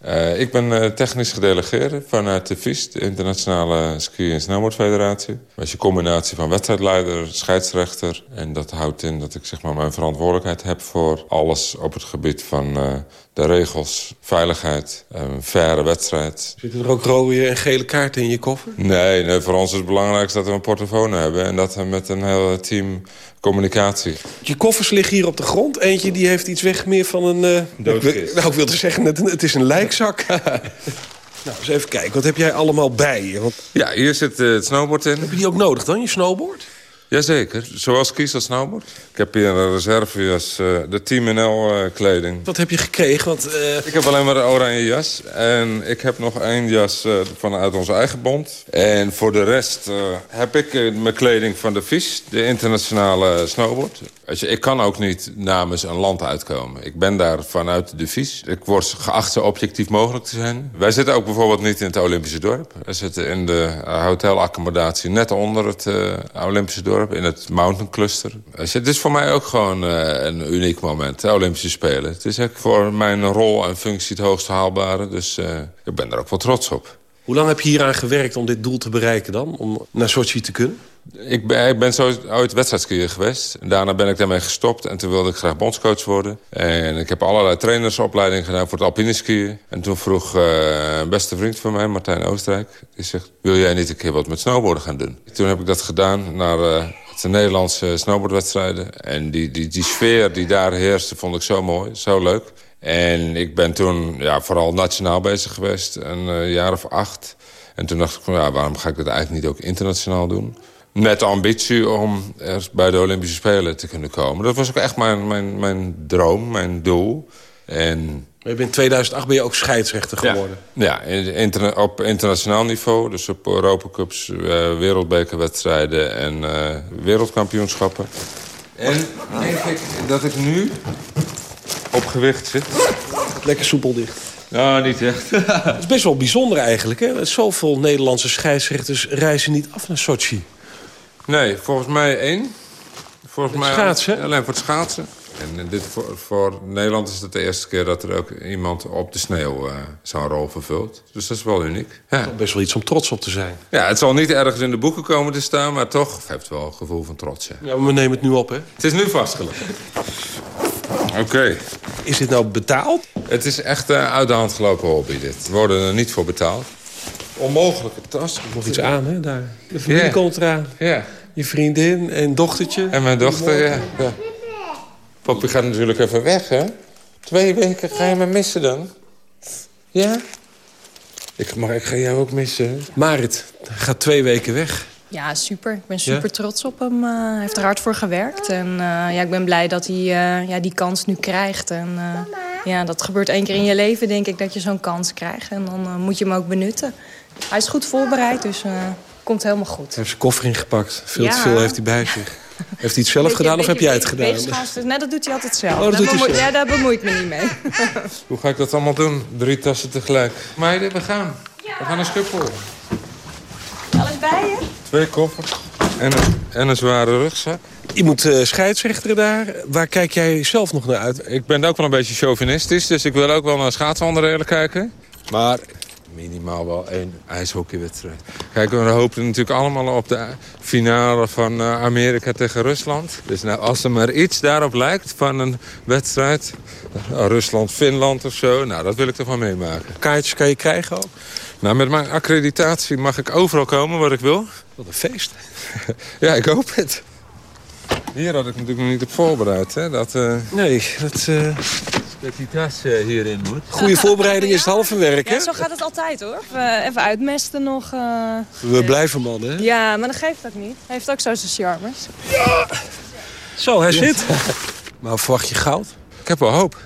Eh, ik ben eh, technisch gedelegeerde vanuit de FIS, de Internationale Ski- en Snowboardfederatie. Dat is een combinatie van wedstrijdleider, scheidsrechter. En dat houdt in dat ik zeg maar, mijn verantwoordelijkheid heb voor alles op het gebied van eh, de regels, veiligheid, een faire wedstrijd. Zitten er ook rode en gele kaarten in je koffer? Nee, nee, voor ons is het belangrijkste dat we een portofoon hebben... en dat we met een heel team communicatie. Je koffers liggen hier op de grond. Eentje die heeft iets weg meer van een... eh, Doodkist. wil- nou, ik wilde zeggen, het, het is een lijkzak. [laughs] nou, eens even kijken. Wat heb jij allemaal bij je? Want... Ja, hier zit eh, het snowboard in. Heb je die ook nodig dan, je snowboard? Jazeker, zowel skis als snowboard. Ik heb hier een reservejas, eh, de Team NL eh, kleding. Wat heb je gekregen? Want, eh, Ik heb alleen maar een oranje jas. En ik heb nog één jas eh, vanuit onze eigen bond. En voor de rest eh, heb ik mijn kleding van de FIS, de internationale snowboard. Weet je, ik kan ook niet namens een land uitkomen. Ik ben daar vanuit de FIS. Ik word geacht zo objectief mogelijk te zijn. Wij zitten ook bijvoorbeeld niet in het Olympische dorp. We zitten in de hotelaccommodatie net onder het eh, Olympische dorp. In het mountain cluster. Je, het is voor mij ook gewoon eh, een uniek moment, de Olympische Spelen. Het is ook voor mijn rol en functie het hoogst haalbare. Dus eh, ik ben er ook wel trots op. Hoe lang heb je hier aan gewerkt om dit doel te bereiken dan? Om naar Sochi te kunnen? Ik ben, ik ben zo ooit wedstrijdskier geweest. Daarna ben ik daarmee gestopt. En toen wilde ik graag bondscoach worden. En ik heb allerlei trainersopleidingen gedaan voor het alpine skiën. En toen vroeg eh, een beste vriend van mij, Martijn Oostenrijk... die zegt, wil jij niet een keer wat met snowboarden gaan doen? Toen heb ik dat gedaan naar eh, de Nederlandse snowboardwedstrijden. En die, die, die sfeer die daar heerste vond ik zo mooi, zo leuk. En ik ben toen ja, vooral nationaal bezig geweest, een eh, jaar of acht. En toen dacht ik van, ja, waarom ga ik dat eigenlijk niet ook internationaal doen? Met de ambitie om er bij de Olympische Spelen te kunnen komen. Dat was ook echt mijn, mijn, mijn droom, mijn doel. En Je bent in 2008 ben je ook scheidsrechter geworden. ja, interna- op internationaal niveau. Dus op Europacups, eh wereldbekerwedstrijden en eh, wereldkampioenschappen. En denk ik dat ik nu op gewicht zit. Lekker soepel dicht. Nou, niet echt. [laughs] Het is best wel bijzonder eigenlijk, hè? Zoveel Nederlandse scheidsrechters reizen niet af naar Sochi. Nee, volgens mij één. Volgens mij schaatsen? Alleen voor het schaatsen. En dit voor, voor Nederland is het de eerste keer dat er ook iemand op de sneeuw eh, zo'n rol vervult. Dus dat is wel uniek. Ja. Best wel iets om trots op te zijn. ja, het zal niet ergens in de boeken komen te staan, maar toch heeft wel een gevoel van trots. Ja. Ja, maar we nemen het nu op, hè? Het is nu vastgelegd. Oké. Is dit nou betaald? Het is echt een uit de hand gelopen hobby, dit. We worden er niet voor betaald. Onmogelijke tas. Nog iets aan, hè? Daar. De familie Ja. komt eraan. Ja. Je vriendin en dochtertje. En mijn dochter, ja. ja. Poppy gaat natuurlijk even weg, hè? Twee weken ga je me missen dan? Ja? Ik, maar ik ga jou ook missen. Marit gaat twee weken weg. Ja, super. Ik ben super Ja? trots op hem. Eh, hij heeft er hard voor gewerkt. En eh, ja, ik ben blij dat hij eh, ja, die kans nu krijgt. En ja, dat gebeurt één keer in je leven, denk ik, dat je zo'n kans krijgt. En dan moet je hem ook benutten. Hij is goed voorbereid, dus komt helemaal goed. Hij heeft zijn koffer ingepakt. Veel Ja. te veel heeft hij bij zich. Heeft hij het zelf gedaan of heb jij het gedaan? Nee, dat doet hij altijd zelf. Oh, dat Daar doet zelf. Ja, daar bemoei ik me niet mee. [laughs] Hoe ga ik dat allemaal doen? Drie tassen tegelijk. Meiden, we gaan. We gaan naar Schiphol. Alles bij je? Twee koffers. En een, en een zware rugzak. Je moet uh, scheidsrechteren daar. Waar kijk jij zelf nog naar uit? Ik ben ook wel een beetje chauvinistisch, dus ik wil ook wel naar schaatsonderdelen kijken. Maar minimaal wel één ijshockeywedstrijd. Kijk, we hopen natuurlijk allemaal op de finale van eh, Amerika tegen Rusland. Dus nou, als er maar iets daarop lijkt van een wedstrijd... eh, Rusland-Finland of zo, nou, dat wil ik toch wel meemaken. Kaartjes kan je krijgen ook? Nou, met mijn accreditatie mag ik overal komen waar ik wil. Wat een feest. [laughs] ja, ik hoop het. Hier had ik natuurlijk nog niet op voorbereid, hè? Dat, uh... Nee, dat... Uh... Dat die tas uh, hierin moet. Goede voorbereiding is het halve werk, hè? Ja, zo gaat het altijd, hoor. Even, even uitmesten nog. Uh... We blijven man, hè? Ja, maar dat geeft ook niet. Hij heeft ook zo zijn charmes. Ja! Zo, hij zit. [laughs] maar verwacht je goud? Ik heb wel hoop.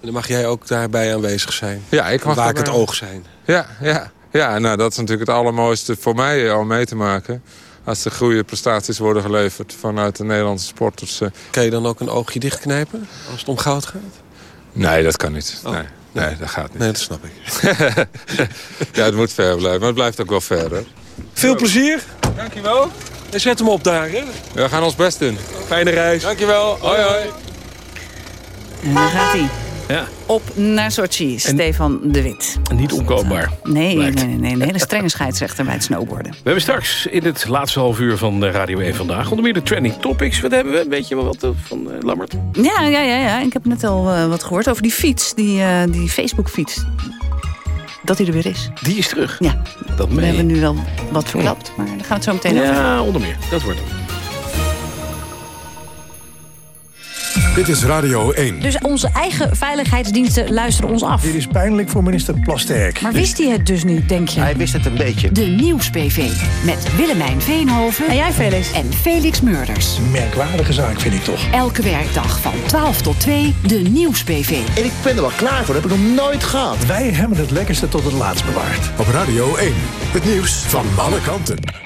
En dan mag jij ook daarbij aanwezig zijn. Ja, ik mag Waar ik het oog zijn. Ja, ja. Ja, nou, dat is natuurlijk het allermooiste voor mij om mee te maken. Als er goede prestaties worden geleverd vanuit de Nederlandse sporters. Uh... Kan je dan ook een oogje dichtknijpen als het om goud gaat? Nee, dat kan niet. Oh. Nee, nee, dat gaat niet. Nee, dat snap ik. [laughs] ja, het moet ver blijven, maar het blijft ook wel ver, hè? Veel plezier. Dankjewel. En zet hem op daar, hè? We gaan ons best doen. Fijne reis. Dankjewel. Hoi, hoi. En daar gaat hij. Ja. Op naar Sochi, en Stefan de Wit. Niet onkoopbaar. Nee, nee, nee, nee, een hele strenge scheidsrechter bij het snowboarden. We hebben straks in het laatste half uur van Radio 1 vandaag... onder meer de trending topics. Wat hebben we? Weet je wel wat van uh, Lammert? Ja, ja, ja, ja, ik heb net al uh, wat gehoord over die fiets. Die, uh, die Facebook-fiets. Dat hij er weer is. Die is terug? Ja. Dat we hebben nu wel wat verklapt, maar daar gaan we het zo meteen ja, over Ja, onder meer. Dat wordt het. Dit is Radio 1. Dus onze eigen veiligheidsdiensten luisteren ons af. Dit is pijnlijk voor minister Plasterk. Maar wist hij het dus niet, denk je? Hij wist het een beetje. De Nieuws-PV. Met Willemijn Veenhoven. En jij, Felix. En Felix Murders. Merkwaardige zaak, vind ik toch. Elke werkdag van 12 tot 2. De Nieuws-PV. En ik ben er wel klaar voor. Dat heb ik nog nooit gehad. Wij hebben het lekkerste tot het laatst bewaard. Op Radio 1. Het nieuws van alle kanten.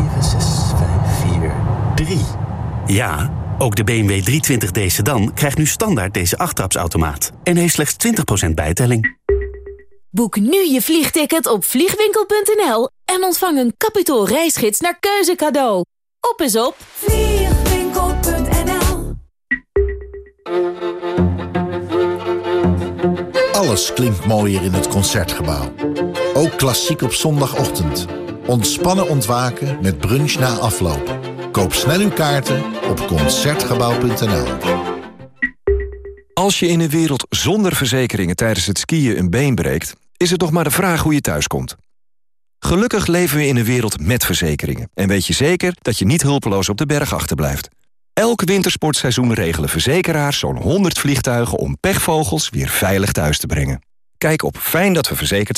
Ja, ook de BMW 320d sedan krijgt nu standaard deze achttrapsautomaat. En heeft slechts 20% bijtelling. Boek nu je vliegticket op vliegwinkel.nl en ontvang een kapitaal reisgids naar keuze cadeau. Op is op vliegwinkel.nl Alles klinkt mooier in het Concertgebouw. Ook klassiek op zondagochtend. Ontspannen ontwaken met brunch na afloop. Koop snel uw kaarten op Concertgebouw.nl. Als je in een wereld zonder verzekeringen tijdens het skiën een been breekt... is het nog maar de vraag hoe je thuiskomt. Gelukkig leven we in een wereld met verzekeringen. En weet je zeker dat je niet hulpeloos op de berg achterblijft. Elk wintersportseizoen regelen verzekeraars zo'n 100 vliegtuigen... om pechvogels weer veilig thuis te brengen. Kijk op fijndatweverzekerd